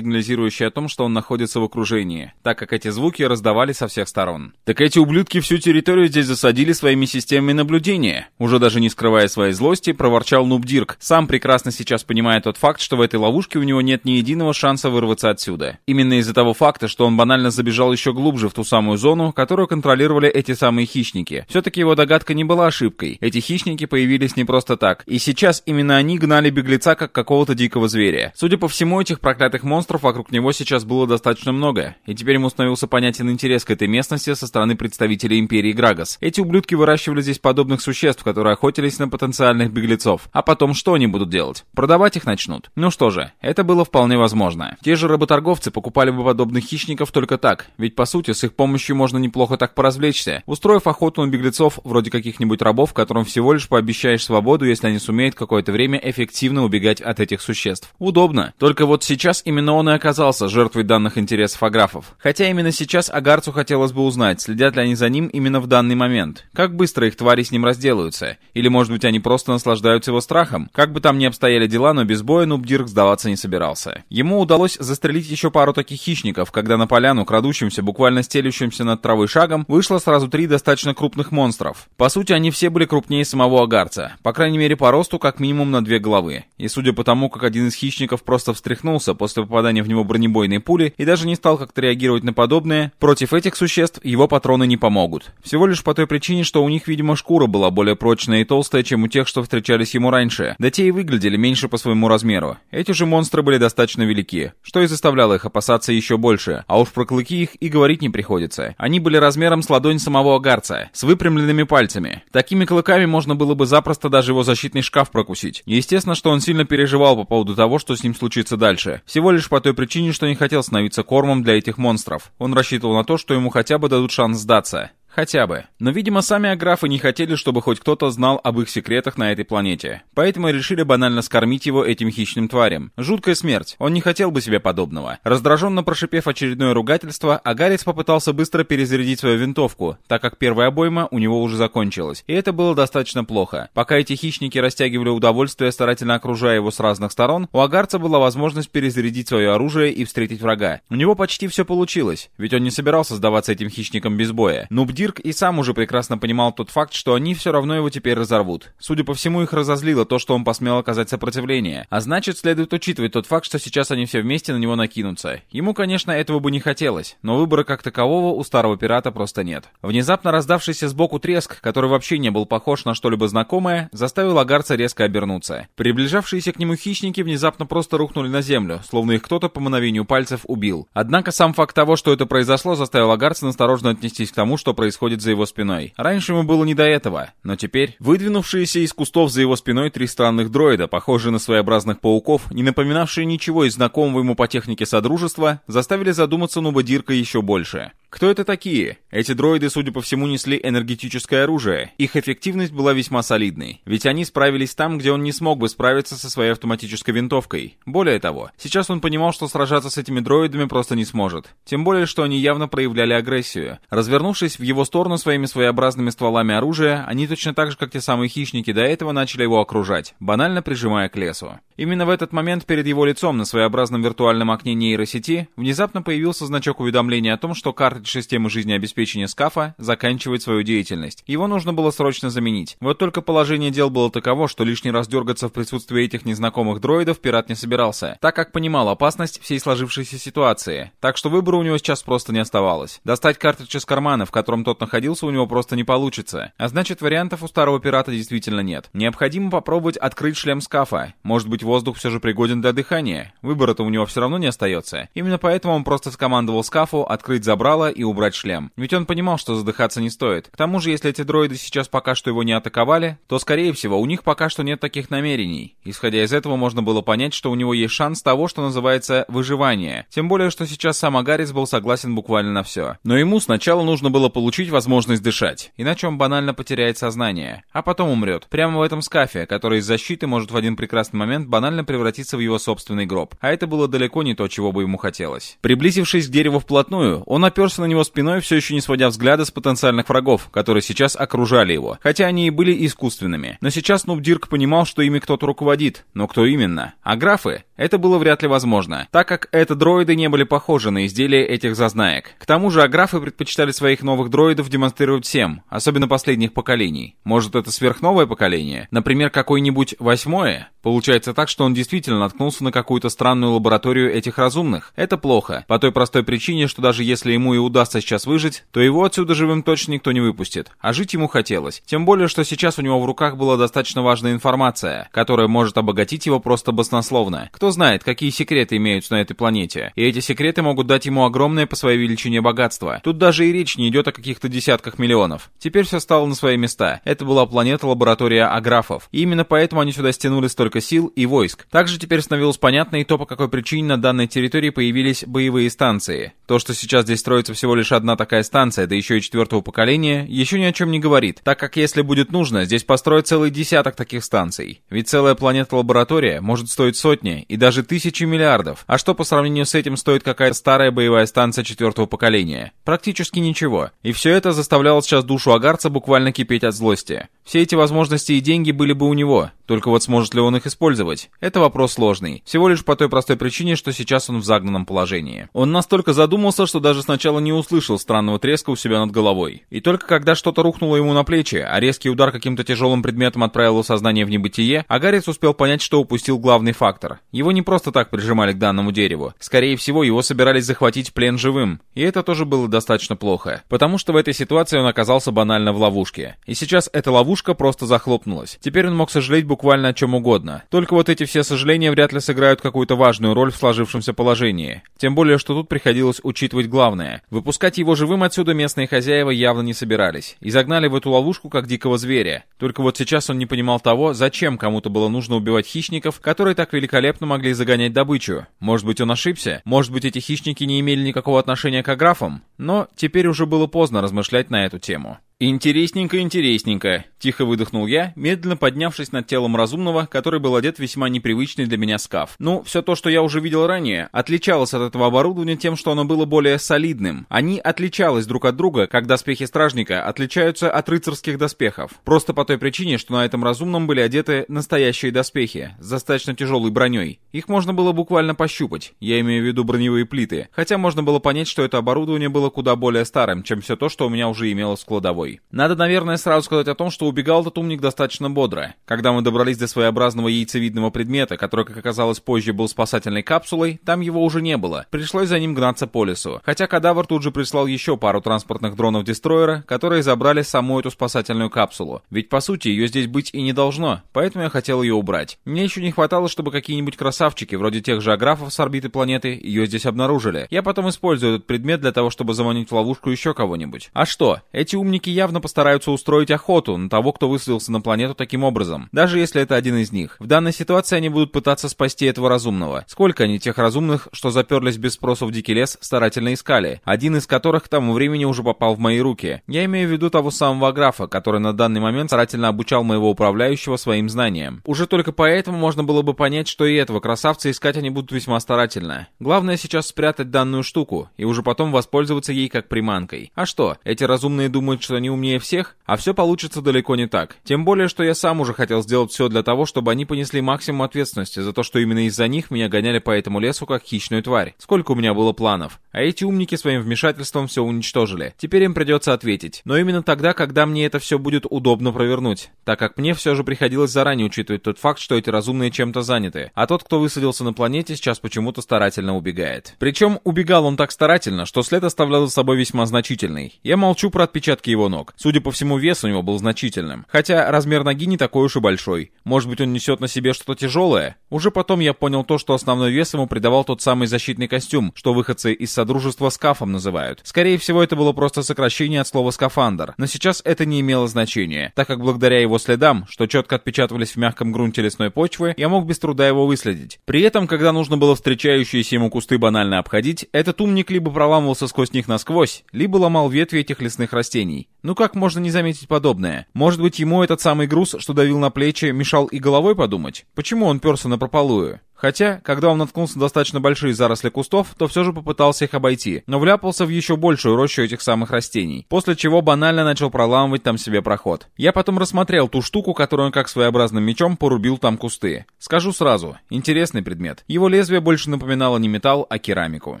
Speaker 1: сигнализирующий о том, что он находится в окружении, так как эти звуки раздавали со всех сторон. Так эти ублюдки всю территорию здесь засадили своими системами наблюдения. Уже даже не скрывая своей злости, проворчал Нубдирк, сам прекрасно сейчас понимая тот факт, что в этой ловушке у него нет ни единого шанса вырваться отсюда. Именно из-за того факта, что он банально забежал еще глубже в ту самую зону, которую контролировали эти самые хищники. Все-таки его догадка не была ошибкой. Эти хищники появились не просто так. И сейчас именно они гнали беглеца как какого-то дикого зверя. Судя по всему, этих проклятых монстров вокруг него сейчас было достаточно много. И теперь ему становился понятен интерес к этой местности со стороны представителей Империи Грагос. Эти ублюдки выращивали здесь подобных существ, которые охотились на потенциальных беглецов. А потом что они будут делать? Продавать их начнут? Ну что же, это было вполне возможно. Те же работорговцы покупали бы подобных хищников только так, ведь по сути с их помощью можно неплохо так поразвлечься, устроив охоту на беглецов вроде каких-нибудь рабов, которым всего лишь пообещаешь свободу, если они сумеют какое-то время эффективно убегать от этих существ. Удобно. Только вот сейчас именно он и оказался жертвой данных интересов аграфов. Хотя именно сейчас Агарцу хотелось бы узнать, следят ли они за ним именно в данный момент. Как быстро их твари с ним разделаются? Или может быть они просто наслаждаются его страхом? Как бы там ни обстояли дела, но без боя Нубдирк сдаваться не собирался. Ему удалось застрелить еще пару таких хищников, когда на поляну, крадущимся, буквально стелющимся над травой шагом, вышло сразу три достаточно крупных монстров. По сути, они все были крупнее самого Агарца, по крайней мере по росту как минимум на две головы. И судя по тому, как один из хищников просто встряхнулся после попадания в него бронебойной пули и даже не стал как-то реагировать на подобное, против этих существ его патроны не помогут. Всего лишь по той причине, что у них, видимо, шкура была более прочная и толстая, чем у тех, что встречались ему раньше, да те и выглядели меньше по своему размеру. Эти же монстры были достаточно велики, что и заставляло их опасаться еще больше, а уж про клыки их и говорить не приходится. Они были размером с ладонь самого агарца, с выпрямленными пальцами. Такими клыками можно было бы запросто даже его защитный шкаф прокусить. Естественно, что он сильно переживал по поводу того, что с ним случится дальше. Всего лишь по той причине, что не хотел становиться кормом для этих монстров. Он рассчитывал на то, что ему хотя бы дадут шанс сдаться. Хотя бы. Но, видимо, сами аграфы не хотели, чтобы хоть кто-то знал об их секретах на этой планете. Поэтому решили банально скормить его этим хищным тварям. Жуткая смерть. Он не хотел бы себе подобного. Раздраженно прошипев очередное ругательство, Агарец попытался быстро перезарядить свою винтовку, так как первая обойма у него уже закончилась. И это было достаточно плохо. Пока эти хищники растягивали удовольствие, старательно окружая его с разных сторон, у Агарца была возможность перезарядить свое оружие и встретить врага. У него почти все получилось, ведь он не собирался сдаваться этим хищникам без боя. Нубди Дирк и сам уже прекрасно понимал тот факт, что они все равно его теперь разорвут. Судя по всему, их разозлило то, что он посмел оказать сопротивление. А значит, следует учитывать тот факт, что сейчас они все вместе на него накинутся. Ему, конечно, этого бы не хотелось, но выбора как такового у старого пирата просто нет. Внезапно раздавшийся сбоку треск, который вообще не был похож на что-либо знакомое, заставил Агарца резко обернуться. Приближавшиеся к нему хищники внезапно просто рухнули на землю, словно их кто-то по мановению пальцев убил. Однако сам факт того, что это произошло, заставил Агарца насторожно отнестись к тому, что происходит происходит за его спиной. Раньше ему было не до этого, но теперь... Выдвинувшиеся из кустов за его спиной три странных дроида, похожие на своеобразных пауков, не напоминавшие ничего из знакомого ему по технике Содружества, заставили задуматься Нуба Дирка еще больше. Кто это такие? Эти дроиды, судя по всему, несли энергетическое оружие. Их эффективность была весьма солидной. Ведь они справились там, где он не смог бы справиться со своей автоматической винтовкой. Более того, сейчас он понимал, что сражаться с этими дроидами просто не сможет. Тем более, что они явно проявляли агрессию. Развернувшись в его сторону своими своеобразными стволами оружия, они точно так же, как те самые хищники до этого, начали его окружать, банально прижимая к лесу. Именно в этот момент перед его лицом на своеобразном виртуальном окне нейросети внезапно появился значок уведомления о том, что картридж системы жизнеобеспечения скафа заканчивает свою деятельность. Его нужно было срочно заменить. Вот только положение дел было таково, что лишний раз дергаться в присутствии этих незнакомых дроидов пират не собирался, так как понимал опасность всей сложившейся ситуации. Так что выбора у него сейчас просто не оставалось. Достать картридж из кармана, в котором тот находился, у него просто не получится. А значит, вариантов у старого пирата действительно нет. Необходимо попробовать открыть шлем скафа. Может быть, воздух все же пригоден для дыхания. Выбора-то у него все равно не остается. Именно поэтому он просто скомандовал скафу открыть забрало и убрать шлем. Ведь он понимал, что задыхаться не стоит. К тому же, если эти дроиды сейчас пока что его не атаковали, то, скорее всего, у них пока что нет таких намерений. Исходя из этого, можно было понять, что у него есть шанс того, что называется выживание. Тем более, что сейчас сам Агарис был согласен буквально на все. Но ему сначала нужно было получить возможность дышать, иначе он банально потеряет сознание, а потом умрет. Прямо в этом скафе, который из защиты может в один прекрасный момент банально превратиться в его собственный гроб. А это было далеко не то, чего бы ему хотелось. Приблизившись к дереву вплотную, он оперся на него спиной, все еще не сводя взгляда с потенциальных врагов, которые сейчас окружали его, хотя они и были искусственными. Но сейчас Нуб Дирк понимал, что ими кто-то руководит. Но кто именно? А графы? Это было вряд ли возможно, так как это дроиды не были похожи на изделия этих зазнаек. К тому же аграфы предпочитали своих новых дроидов демонстрировать всем, особенно последних поколений. Может это сверхновое поколение? Например, какое-нибудь восьмое? Получается так, что он действительно наткнулся на какую-то странную лабораторию этих разумных. Это плохо, по той простой причине, что даже если ему и удастся сейчас выжить, то его отсюда живым точно никто не выпустит. А жить ему хотелось. Тем более, что сейчас у него в руках была достаточно важная информация, которая может обогатить его просто баснословно. Кто знает, какие секреты имеются на этой планете. И эти секреты могут дать ему огромное по своей величине богатство. Тут даже и речь не идет о каких-то десятках миллионов. Теперь все стало на свои места. Это была планета-лаборатория аграфов. И именно поэтому они сюда стянули столько сил и войск. Также теперь становилось понятно и то, по какой причине на данной территории появились боевые станции. То, что сейчас здесь строится всего лишь одна такая станция, да еще и четвертого поколения, еще ни о чем не говорит, так как если будет нужно, здесь построят целый десяток таких станций. Ведь целая планета-лаборатория может стоить сотни и даже тысячи миллиардов. А что по сравнению с этим стоит какая-то старая боевая станция четвертого поколения? Практически ничего. И все это заставляло сейчас душу Агарца буквально кипеть от злости. Все эти возможности и деньги были бы у него, только вот сможет ли он их использовать? Это вопрос сложный. Всего лишь по той простой причине, что сейчас он в загнанном положении. Он настолько задумался, что даже сначала не услышал странного треска у себя над головой. И только когда что-то рухнуло ему на плечи, а резкий удар каким-то тяжелым предметом отправил сознание в небытие, Агарец успел понять, что упустил главный фактор. Его не просто так прижимали к данному дереву. Скорее всего, его собирались захватить плен живым. И это тоже было достаточно плохо. Потому что в этой ситуации он оказался банально в ловушке. И сейчас эта ловушка просто захлопнулась. Теперь он мог сожалеть буквально о чем угодно. Только вот эти все сожаления вряд ли сыграют какую-то важную роль в сложившемся положении. Тем более, что тут приходилось учитывать главное. Выпускать его живым отсюда местные хозяева явно не собирались. И загнали в эту ловушку как дикого зверя. Только вот сейчас он не понимал того, зачем кому-то было нужно убивать хищников, которые так великолепно могли загонять добычу. Может быть, он ошибся? Может быть, эти хищники не имели никакого отношения к аграфам? Но теперь уже было поздно размышлять на эту тему. «Интересненько, интересненько», — тихо выдохнул я, медленно поднявшись над телом разумного, который был одет весьма непривычный для меня скаф. Ну, все то, что я уже видел ранее, отличалось от этого оборудования тем, что оно было более солидным. Они отличались друг от друга, как доспехи стражника отличаются от рыцарских доспехов. Просто по той причине, что на этом разумном были одеты настоящие доспехи, с достаточно тяжелой броней. Их можно было буквально пощупать, я имею в виду броневые плиты, хотя можно было понять, что это оборудование было куда более старым, чем все то, что у меня уже имелось в кладовой. Собой. Надо, наверное, сразу сказать о том, что убегал этот умник достаточно бодро. Когда мы добрались до своеобразного яйцевидного предмета, который, как оказалось позже, был спасательной капсулой, там его уже не было. Пришлось за ним гнаться по лесу. Хотя кадавр тут же прислал еще пару транспортных дронов-дестройера, которые забрали саму эту спасательную капсулу. Ведь, по сути, ее здесь быть и не должно, поэтому я хотел ее убрать. Мне еще не хватало, чтобы какие-нибудь красавчики, вроде тех же аграфов с орбиты планеты, ее здесь обнаружили. Я потом использую этот предмет для того, чтобы заманить в ловушку еще кого-нибудь. А что? Эти умники явно постараются устроить охоту на того, кто высадился на планету таким образом. Даже если это один из них. В данной ситуации они будут пытаться спасти этого разумного. Сколько они тех разумных, что заперлись без спроса в дикий лес, старательно искали. Один из которых к тому времени уже попал в мои руки. Я имею в виду того самого графа, который на данный момент старательно обучал моего управляющего своим знаниям. Уже только поэтому можно было бы понять, что и этого красавца искать они будут весьма старательно. Главное сейчас спрятать данную штуку, и уже потом воспользоваться ей как приманкой. А что, эти разумные думают, что они умнее всех? А все получится далеко не так. Тем более, что я сам уже хотел сделать все для того, чтобы они понесли максимум ответственности за то, что именно из-за них меня гоняли по этому лесу как хищную тварь. Сколько у меня было планов. А эти умники своим вмешательством все уничтожили. Теперь им придется ответить. Но именно тогда, когда мне это все будет удобно провернуть. Так как мне все же приходилось заранее учитывать тот факт, что эти разумные чем-то заняты. А тот, кто высадился на планете, сейчас почему-то старательно убегает. Причем убегал он так старательно, что след оставлял за собой весьма значительный. Я молчу про отпечатки его ног. Судя по всему, вес у него был значительным. Хотя размер ноги не такой уж и большой. Может быть, он несет на себе что-то тяжелое? Уже потом я понял то, что основной вес ему придавал тот самый защитный костюм, что выходцы из Содружества скафом называют. Скорее всего, это было просто сокращение от слова скафандр. Но сейчас это не имело значения, так как благодаря его следам, что четко отпечатывались в мягком грунте лесной почвы, я мог без труда его выследить. При этом, когда нужно было встречающиеся ему кусты банально обходить, этот умник либо проламывался сквозь них насквозь, либо ломал ветви этих лесных растений. Ну как можно не заметить подобное? Может быть ему этот самый груз, что давил на плечи, мешал и головой подумать? Почему он перся на прополую? Хотя, когда он наткнулся на достаточно большие заросли кустов, то все же попытался их обойти, но вляпался в еще большую рощу этих самых растений, после чего банально начал проламывать там себе проход. Я потом рассмотрел ту штуку, которую он как своеобразным мечом порубил там кусты. Скажу сразу, интересный предмет. Его лезвие больше напоминало не металл, а керамику.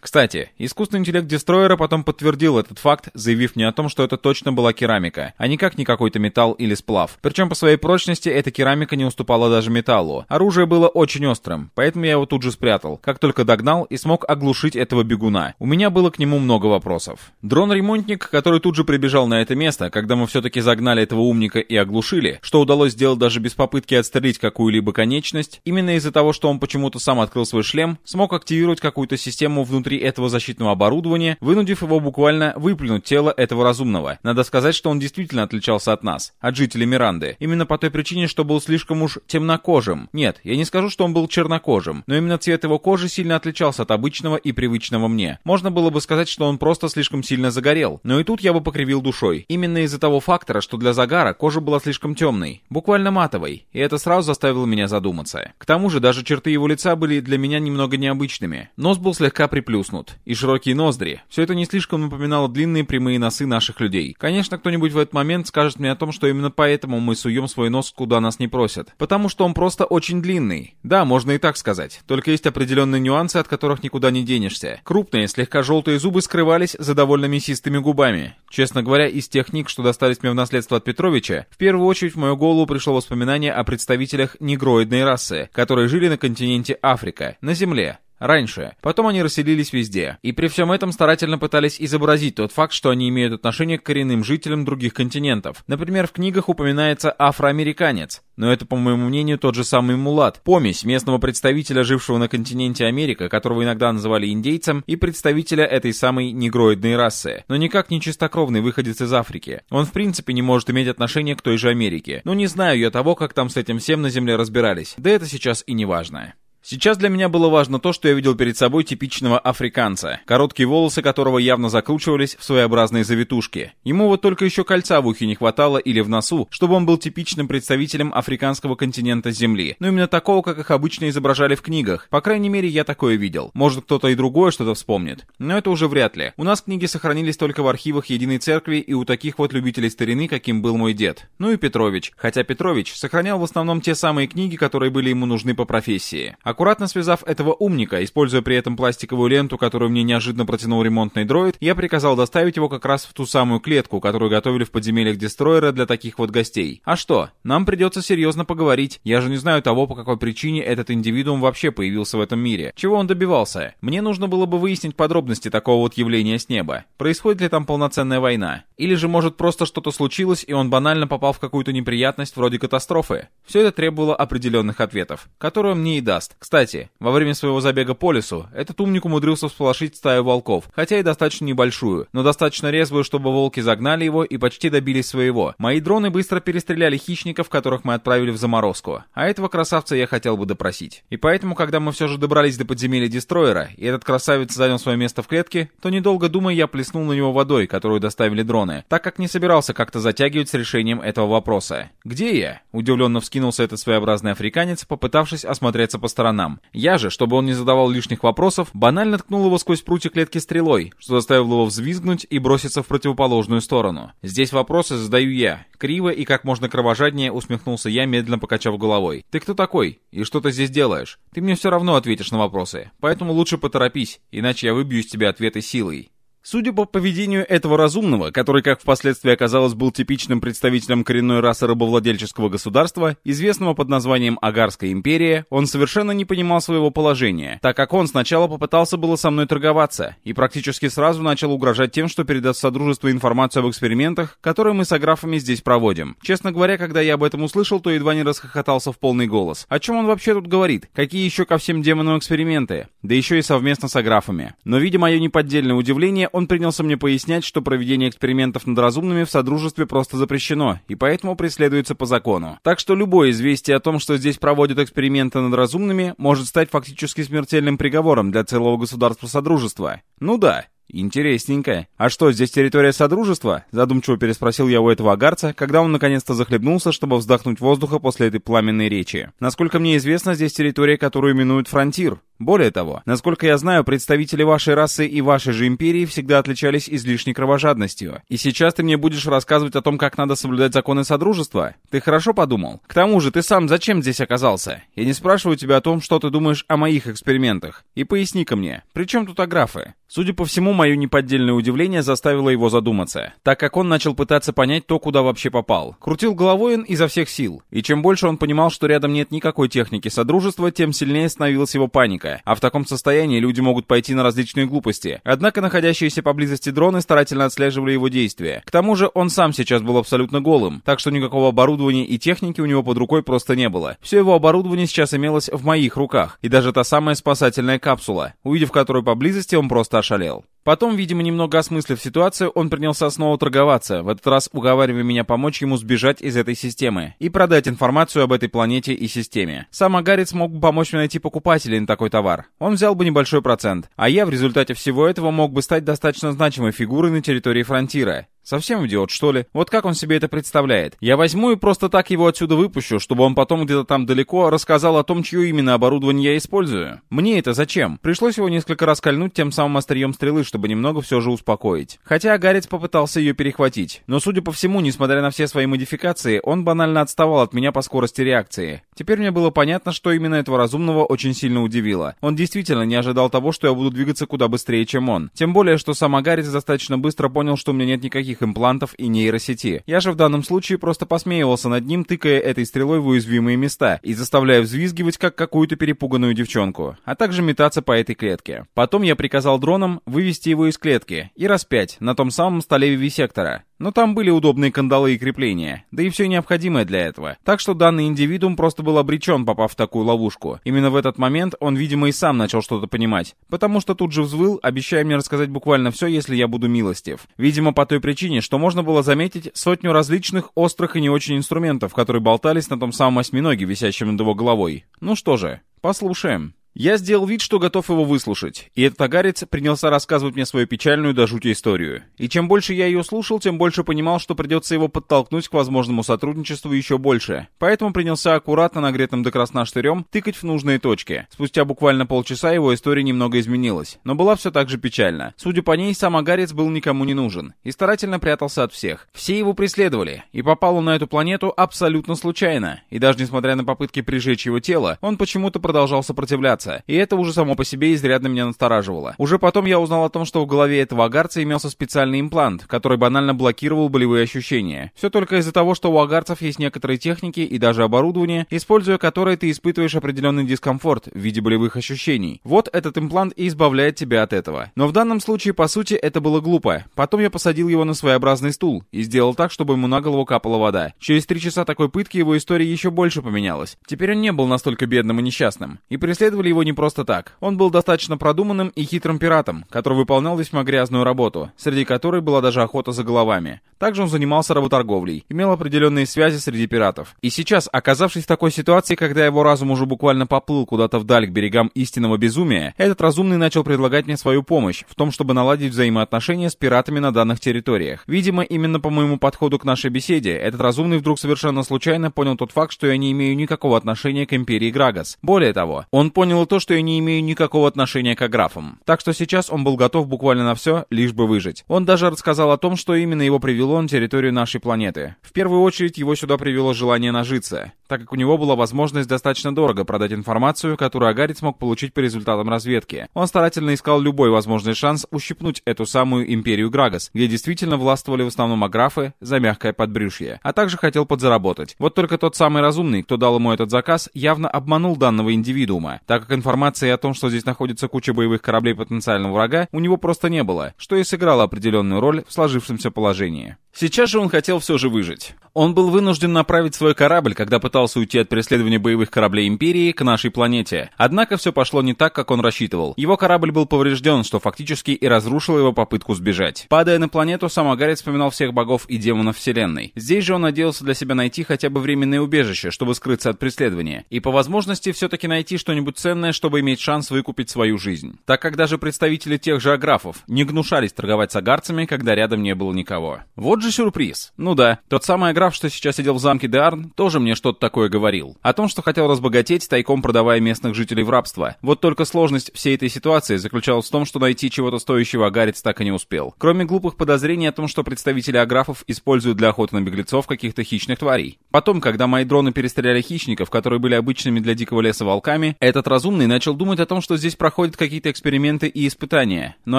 Speaker 1: Кстати, искусственный интеллект Дестройера потом подтвердил этот факт, заявив мне о том, что это точно была керамика, а никак не какой-то металл или сплав. Причем по своей прочности эта керамика не уступала даже металлу. Оружие было очень острым, поэтому я его тут же спрятал, как только догнал и смог оглушить этого бегуна. У меня было к нему много вопросов. Дрон-ремонтник, который тут же прибежал на это место, когда мы все-таки загнали этого умника и оглушили, что удалось сделать даже без попытки отстрелить какую-либо конечность, именно из-за того, что он почему-то сам открыл свой шлем, смог активировать какую-то систему внутри этого защитного оборудования, вынудив его буквально выплюнуть тело этого разумного. Надо сказать, что он действительно отличался от нас, от жителей Миранды, именно по той причине, что был слишком уж темнокожим. Нет, я не скажу, что он был чернокожим, чернокожим, но именно цвет его кожи сильно отличался от обычного и привычного мне. Можно было бы сказать, что он просто слишком сильно загорел, но и тут я бы покривил душой. Именно из-за того фактора, что для загара кожа была слишком темной, буквально матовой, и это сразу заставило меня задуматься. К тому же даже черты его лица были для меня немного необычными. Нос был слегка приплюснут, и широкие ноздри. Все это не слишком напоминало длинные прямые носы наших людей. Конечно, кто-нибудь в этот момент скажет мне о том, что именно поэтому мы суем свой нос куда нас не просят. Потому что он просто очень длинный. Да, можно и так сказать сказать. Только есть определенные нюансы, от которых никуда не денешься. Крупные, слегка желтые зубы скрывались за довольно мясистыми губами. Честно говоря, из техник, что достались мне в наследство от Петровича, в первую очередь в мою голову пришло воспоминание о представителях негроидной расы, которые жили на континенте Африка, на Земле. Раньше. Потом они расселились везде. И при всем этом старательно пытались изобразить тот факт, что они имеют отношение к коренным жителям других континентов. Например, в книгах упоминается афроамериканец. Но это, по моему мнению, тот же самый мулат. Помесь местного представителя, жившего на континенте Америка, которого иногда называли индейцем, и представителя этой самой негроидной расы. Но никак не чистокровный выходец из Африки. Он в принципе не может иметь отношение к той же Америке. Но не знаю я того, как там с этим всем на Земле разбирались. Да это сейчас и не важно. Сейчас для меня было важно то, что я видел перед собой типичного африканца, короткие волосы которого явно закручивались в своеобразные завитушки. Ему вот только еще кольца в ухе не хватало или в носу, чтобы он был типичным представителем африканского континента Земли. Но именно такого, как их обычно изображали в книгах. По крайней мере, я такое видел. Может, кто-то и другое что-то вспомнит. Но это уже вряд ли. У нас книги сохранились только в архивах Единой Церкви и у таких вот любителей старины, каким был мой дед. Ну и Петрович. Хотя Петрович сохранял в основном те самые книги, которые были ему нужны по профессии. А Аккуратно связав этого умника, используя при этом пластиковую ленту, которую мне неожиданно протянул ремонтный дроид, я приказал доставить его как раз в ту самую клетку, которую готовили в подземельях Дестройера для таких вот гостей. А что? Нам придется серьезно поговорить. Я же не знаю того, по какой причине этот индивидуум вообще появился в этом мире. Чего он добивался? Мне нужно было бы выяснить подробности такого вот явления с неба. Происходит ли там полноценная война? Или же может просто что-то случилось, и он банально попал в какую-то неприятность вроде катастрофы? Все это требовало определенных ответов, которые мне и даст. Кстати, во время своего забега по лесу, этот умник умудрился всполошить стаю волков, хотя и достаточно небольшую, но достаточно резвую, чтобы волки загнали его и почти добились своего. Мои дроны быстро перестреляли хищников, которых мы отправили в заморозку, а этого красавца я хотел бы допросить. И поэтому, когда мы все же добрались до подземелья Дестроера, и этот красавец занял свое место в клетке, то недолго думая, я плеснул на него водой, которую доставили дроны, так как не собирался как-то затягивать с решением этого вопроса. «Где я?» — удивленно вскинулся этот своеобразный африканец, попытавшись осмотреться по сторонам. Я же, чтобы он не задавал лишних вопросов, банально ткнул его сквозь прутья клетки стрелой, что заставило его взвизгнуть и броситься в противоположную сторону. Здесь вопросы задаю я. Криво и как можно кровожаднее усмехнулся я, медленно покачав головой. «Ты кто такой? И что ты здесь делаешь? Ты мне все равно ответишь на вопросы. Поэтому лучше поторопись, иначе я выбью из тебя ответы силой». Судя по поведению этого разумного, который, как впоследствии оказалось, был типичным представителем коренной расы рабовладельческого государства, известного под названием Агарская империя, он совершенно не понимал своего положения, так как он сначала попытался было со мной торговаться и практически сразу начал угрожать тем, что передаст Содружеству информацию об экспериментах, которые мы с аграфами здесь проводим. Честно говоря, когда я об этом услышал, то едва не расхохотался в полный голос. О чем он вообще тут говорит? Какие еще ко всем демонам эксперименты? Да еще и совместно с аграфами. Но, видя мое неподдельное удивление, он принялся мне пояснять, что проведение экспериментов над разумными в Содружестве просто запрещено, и поэтому преследуется по закону. Так что любое известие о том, что здесь проводят эксперименты над разумными, может стать фактически смертельным приговором для целого государства Содружества. Ну да, «Интересненько. А что, здесь территория Содружества?» Задумчиво переспросил я у этого агарца, когда он наконец-то захлебнулся, чтобы вздохнуть воздуха после этой пламенной речи. «Насколько мне известно, здесь территория, которую именуют Фронтир. Более того, насколько я знаю, представители вашей расы и вашей же империи всегда отличались излишней кровожадностью. И сейчас ты мне будешь рассказывать о том, как надо соблюдать законы Содружества? Ты хорошо подумал? К тому же, ты сам зачем здесь оказался? Я не спрашиваю тебя о том, что ты думаешь о моих экспериментах. И поясни-ка мне, при чем тут аграфы? Судя по всему, мое неподдельное удивление заставило его задуматься, так как он начал пытаться понять то, куда вообще попал. Крутил головой он изо всех сил, и чем больше он понимал, что рядом нет никакой техники Содружества, тем сильнее становилась его паника. А в таком состоянии люди могут пойти на различные глупости. Однако находящиеся поблизости дроны старательно отслеживали его действия. К тому же он сам сейчас был абсолютно голым, так что никакого оборудования и техники у него под рукой просто не было. Все его оборудование сейчас имелось в моих руках, и даже та самая спасательная капсула, увидев которую поблизости, он просто ошалел. Потом, видимо, немного осмыслив ситуацию, он принялся снова торговаться, в этот раз уговаривая меня помочь ему сбежать из этой системы и продать информацию об этой планете и системе. Сам Агарец мог бы помочь мне найти покупателей на такой товар. Он взял бы небольшой процент, а я в результате всего этого мог бы стать достаточно значимой фигурой на территории фронтира. Совсем идиот, что ли? Вот как он себе это представляет? Я возьму и просто так его отсюда выпущу, чтобы он потом где-то там далеко рассказал о том, чье именно оборудование я использую. Мне это зачем? Пришлось его несколько раз кольнуть тем самым острием стрелы, чтобы немного все же успокоить. Хотя Гарец попытался ее перехватить. Но, судя по всему, несмотря на все свои модификации, он банально отставал от меня по скорости реакции. Теперь мне было понятно, что именно этого разумного очень сильно удивило. Он действительно не ожидал того, что я буду двигаться куда быстрее, чем он. Тем более, что сам Агарец достаточно быстро понял, что у меня нет никаких никаких имплантов и нейросети. Я же в данном случае просто посмеивался над ним, тыкая этой стрелой в уязвимые места и заставляя взвизгивать, как какую-то перепуганную девчонку, а также метаться по этой клетке. Потом я приказал дронам вывести его из клетки и распять на том самом столе вивисектора. Но там были удобные кандалы и крепления, да и все необходимое для этого. Так что данный индивидуум просто был обречен, попав в такую ловушку. Именно в этот момент он, видимо, и сам начал что-то понимать, потому что тут же взвыл, обещая мне рассказать буквально все, если я буду милостив. Видимо, по той причине, что можно было заметить сотню различных острых и не очень инструментов, которые болтались на том самом осьминоге, висящем над его головой. Ну что же, послушаем. Я сделал вид, что готов его выслушать, и этот агарец принялся рассказывать мне свою печальную до жути историю. И чем больше я ее слушал, тем больше понимал, что придется его подтолкнуть к возможному сотрудничеству еще больше. Поэтому принялся аккуратно нагретым до красна штырем тыкать в нужные точки. Спустя буквально полчаса его история немного изменилась, но была все так же печальна. Судя по ней, сам агарец был никому не нужен и старательно прятался от всех. Все его преследовали, и попал он на эту планету абсолютно случайно. И даже несмотря на попытки прижечь его тело, он почему-то продолжал сопротивляться сопротивляться, и это уже само по себе изрядно меня настораживало. Уже потом я узнал о том, что в голове этого агарца имелся специальный имплант, который банально блокировал болевые ощущения. Все только из-за того, что у агарцев есть некоторые техники и даже оборудование, используя которые ты испытываешь определенный дискомфорт в виде болевых ощущений. Вот этот имплант и избавляет тебя от этого. Но в данном случае, по сути, это было глупо. Потом я посадил его на своеобразный стул и сделал так, чтобы ему на голову капала вода. Через три часа такой пытки его история еще больше поменялась. Теперь он не был настолько бедным и несчастным. И преследовали его не просто так. Он был достаточно продуманным и хитрым пиратом, который выполнял весьма грязную работу, среди которой была даже охота за головами. Также он занимался работорговлей, имел определенные связи среди пиратов. И сейчас, оказавшись в такой ситуации, когда его разум уже буквально поплыл куда-то вдаль к берегам истинного безумия, этот разумный начал предлагать мне свою помощь в том, чтобы наладить взаимоотношения с пиратами на данных территориях. Видимо, именно по моему подходу к нашей беседе, этот разумный вдруг совершенно случайно понял тот факт, что я не имею никакого отношения к Империи Грагас. Более того, он понял то, что я не имею никакого отношения к аграфам. Так что сейчас он был готов буквально на все, лишь бы выжить. Он даже рассказал о том, что именно его привело на территорию нашей планеты. В первую очередь его сюда привело желание нажиться, так как у него была возможность достаточно дорого продать информацию, которую Агарит смог получить по результатам разведки. Он старательно искал любой возможный шанс ущипнуть эту самую империю Грагас, где действительно властвовали в основном аграфы за мягкое подбрюшье, а также хотел подзаработать. Вот только тот самый разумный, кто дал ему этот заказ, явно обманул данного индивидуума, так как информации о том, что здесь находится куча боевых кораблей потенциального врага, у него просто не было, что и сыграло определенную роль в сложившемся положении. Сейчас же он хотел все же выжить. Он был вынужден направить свой корабль, когда пытался уйти от преследования боевых кораблей Империи к нашей планете. Однако все пошло не так, как он рассчитывал. Его корабль был поврежден, что фактически и разрушило его попытку сбежать. Падая на планету, сам Агарец вспоминал всех богов и демонов Вселенной. Здесь же он надеялся для себя найти хотя бы временное убежище, чтобы скрыться от преследования. И по возможности все-таки найти что-нибудь ценное, чтобы иметь шанс выкупить свою жизнь. Так как даже представители тех же аграфов не гнушались торговать с агарцами, когда рядом не было никого. Вот же сюрприз. Ну да, тот самый аграф, что сейчас сидел в замке Деарн, тоже мне что-то такое говорил. О том, что хотел разбогатеть, тайком продавая местных жителей в рабство. Вот только сложность всей этой ситуации заключалась в том, что найти чего-то стоящего агарец так и не успел. Кроме глупых подозрений о том, что представители аграфов используют для охоты на беглецов каких-то хищных тварей. Потом, когда мои дроны перестреляли хищников, которые были обычными для дикого леса волками, этот разумный начал думать о том, что здесь проходят какие-то эксперименты и испытания. Но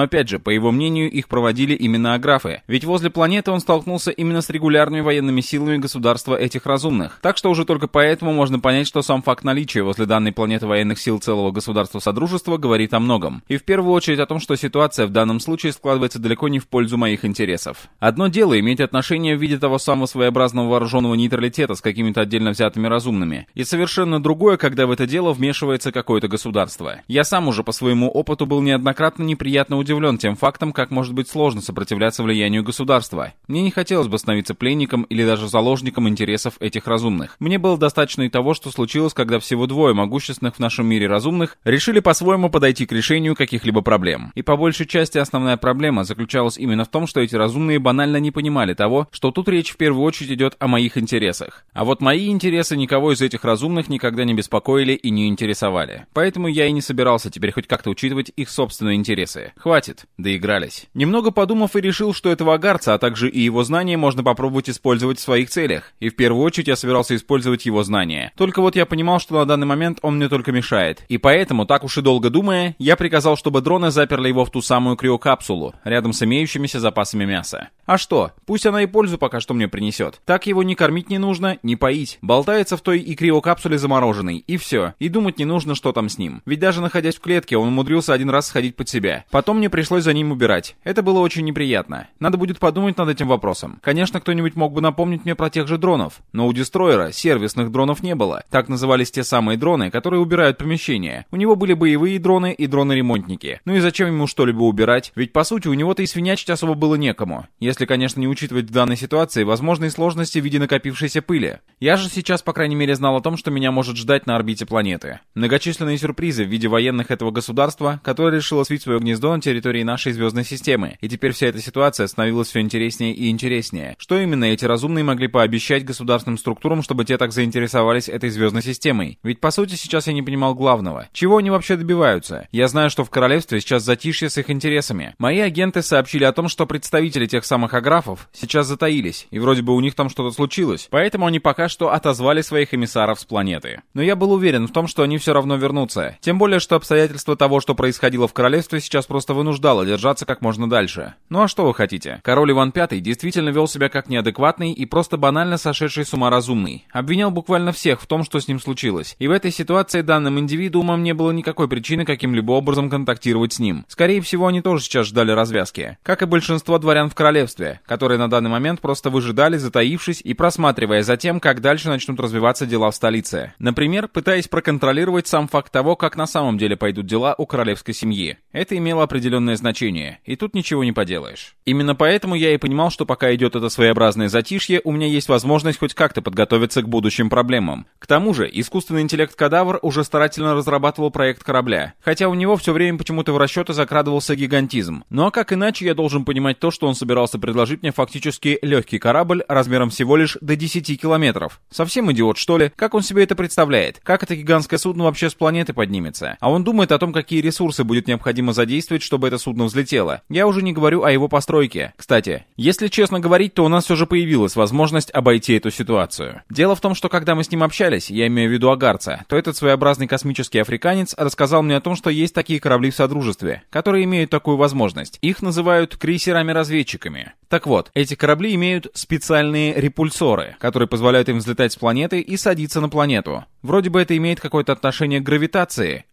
Speaker 1: опять же, по его мнению, их проводили именно аграфы. Ведь возле планеты он столкнулся именно с регулярными военными силами государства этих разумных. Так что уже только поэтому можно понять, что сам факт наличия возле данной планеты военных сил целого государства Содружества говорит о многом. И в первую очередь о том, что ситуация в данном случае складывается далеко не в пользу моих интересов. Одно дело иметь отношение в виде того самого своеобразного вооруженного нейтралитета с какими-то отдельно взятыми разумными. И совершенно другое, когда в это дело вмешивается какое-то государство. Я сам уже по своему опыту был неоднократно неприятно удивлен тем фактом, как может быть сложно сопротивляться влиянию государства. Мне не хотелось бы становиться пленником или даже заложником интересов этих разумных. Мне было достаточно и того, что случилось, когда всего двое могущественных в нашем мире разумных решили по-своему подойти к решению каких-либо проблем. И по большей части основная проблема заключалась именно в том, что эти разумные банально не понимали того, что тут речь в первую очередь идет о моих интересах. А вот мои интересы никого из этих разумных никогда не беспокоили и не интересовали. Поэтому я и не собирался теперь хоть как-то учитывать их собственные интересы. Хватит, доигрались. Немного подумав и решил, что этого агарца, а также и его знания можно попробовать использовать в своих целях. И в первую очередь я собирался использовать его знания. Только вот я понимал, что на данный момент он мне только мешает. И поэтому, так уж и долго думая, я приказал, чтобы дроны заперли его в ту самую криокапсулу, рядом с имеющимися запасами мяса. А что, пусть она и пользу пока что мне принесет. Так его ни кормить не нужно, ни поить. Болтается в той и криокапсуле замороженной, и все. И думать не нужно, что там с ним. Ведь даже находясь в клетке, он умудрился один раз сходить под себя. Потом мне пришлось за ним убирать. Это было очень неприятно. Надо будет подумать над этим вопросом. Конечно, кто-нибудь мог бы напомнить мне про тех же дронов. Но у Дестройера сервисных дронов не было. Так назывались те самые дроны, которые убирают помещения. У него были боевые дроны и дроны-ремонтники. Ну и зачем ему что-либо убирать? Ведь по сути у него-то и свинячить особо было некому. Если, конечно, не учитывать в данной ситуации возможные сложности в виде накопившейся пыли. Я же сейчас, по крайней мере, знал о том, что меня может ждать на орбите планеты. Многочисленные качественные сюрпризы в виде военных этого государства, которое решило свить свое гнездо на территории нашей звездной системы. И теперь вся эта ситуация становилась все интереснее и интереснее. Что именно эти разумные могли пообещать государственным структурам, чтобы те так заинтересовались этой звездной системой? Ведь по сути сейчас я не понимал главного. Чего они вообще добиваются? Я знаю, что в королевстве сейчас затишье с их интересами. Мои агенты сообщили о том, что представители тех самых аграфов сейчас затаились, и вроде бы у них там что-то случилось. Поэтому они пока что отозвали своих эмиссаров с планеты. Но я был уверен в том, что они все равно вернутся. Тем более, что обстоятельства того, что происходило в королевстве, сейчас просто вынуждало держаться как можно дальше. Ну а что вы хотите? Король Иван V действительно вел себя как неадекватный и просто банально сошедший с ума разумный. Обвинял буквально всех в том, что с ним случилось. И в этой ситуации данным индивидуумам не было никакой причины каким-либо образом контактировать с ним. Скорее всего, они тоже сейчас ждали развязки. Как и большинство дворян в королевстве, которые на данный момент просто выжидали, затаившись и просматривая за тем, как дальше начнут развиваться дела в столице. Например, пытаясь проконтролировать сам факт того, как на самом деле пойдут дела у королевской семьи. Это имело определенное значение, и тут ничего не поделаешь. Именно поэтому я и понимал, что пока идет это своеобразное затишье, у меня есть возможность хоть как-то подготовиться к будущим проблемам. К тому же, искусственный интеллект Кадавр уже старательно разрабатывал проект корабля, хотя у него все время почему-то в расчеты закрадывался гигантизм. Ну а как иначе я должен понимать то, что он собирался предложить мне фактически легкий корабль размером всего лишь до 10 километров? Совсем идиот, что ли? Как он себе это представляет? Как это гигантское судно вообще с планеты поднимется? А он думает о том, какие ресурсы будет необходимо задействовать, чтобы это судно взлетело. Я уже не говорю о его постройке. Кстати, если честно говорить, то у нас все же появилась возможность обойти эту ситуацию. Дело в том, что когда мы с ним общались, я имею в виду Агарца, то этот своеобразный космический африканец рассказал мне о том, что есть такие корабли в Содружестве, которые имеют такую возможность. Их называют крейсерами-разведчиками. Так вот, эти корабли имеют специальные репульсоры, которые позволяют им взлетать с планеты и садиться на планету. Вроде бы это имеет какое-то отношение к гравитации,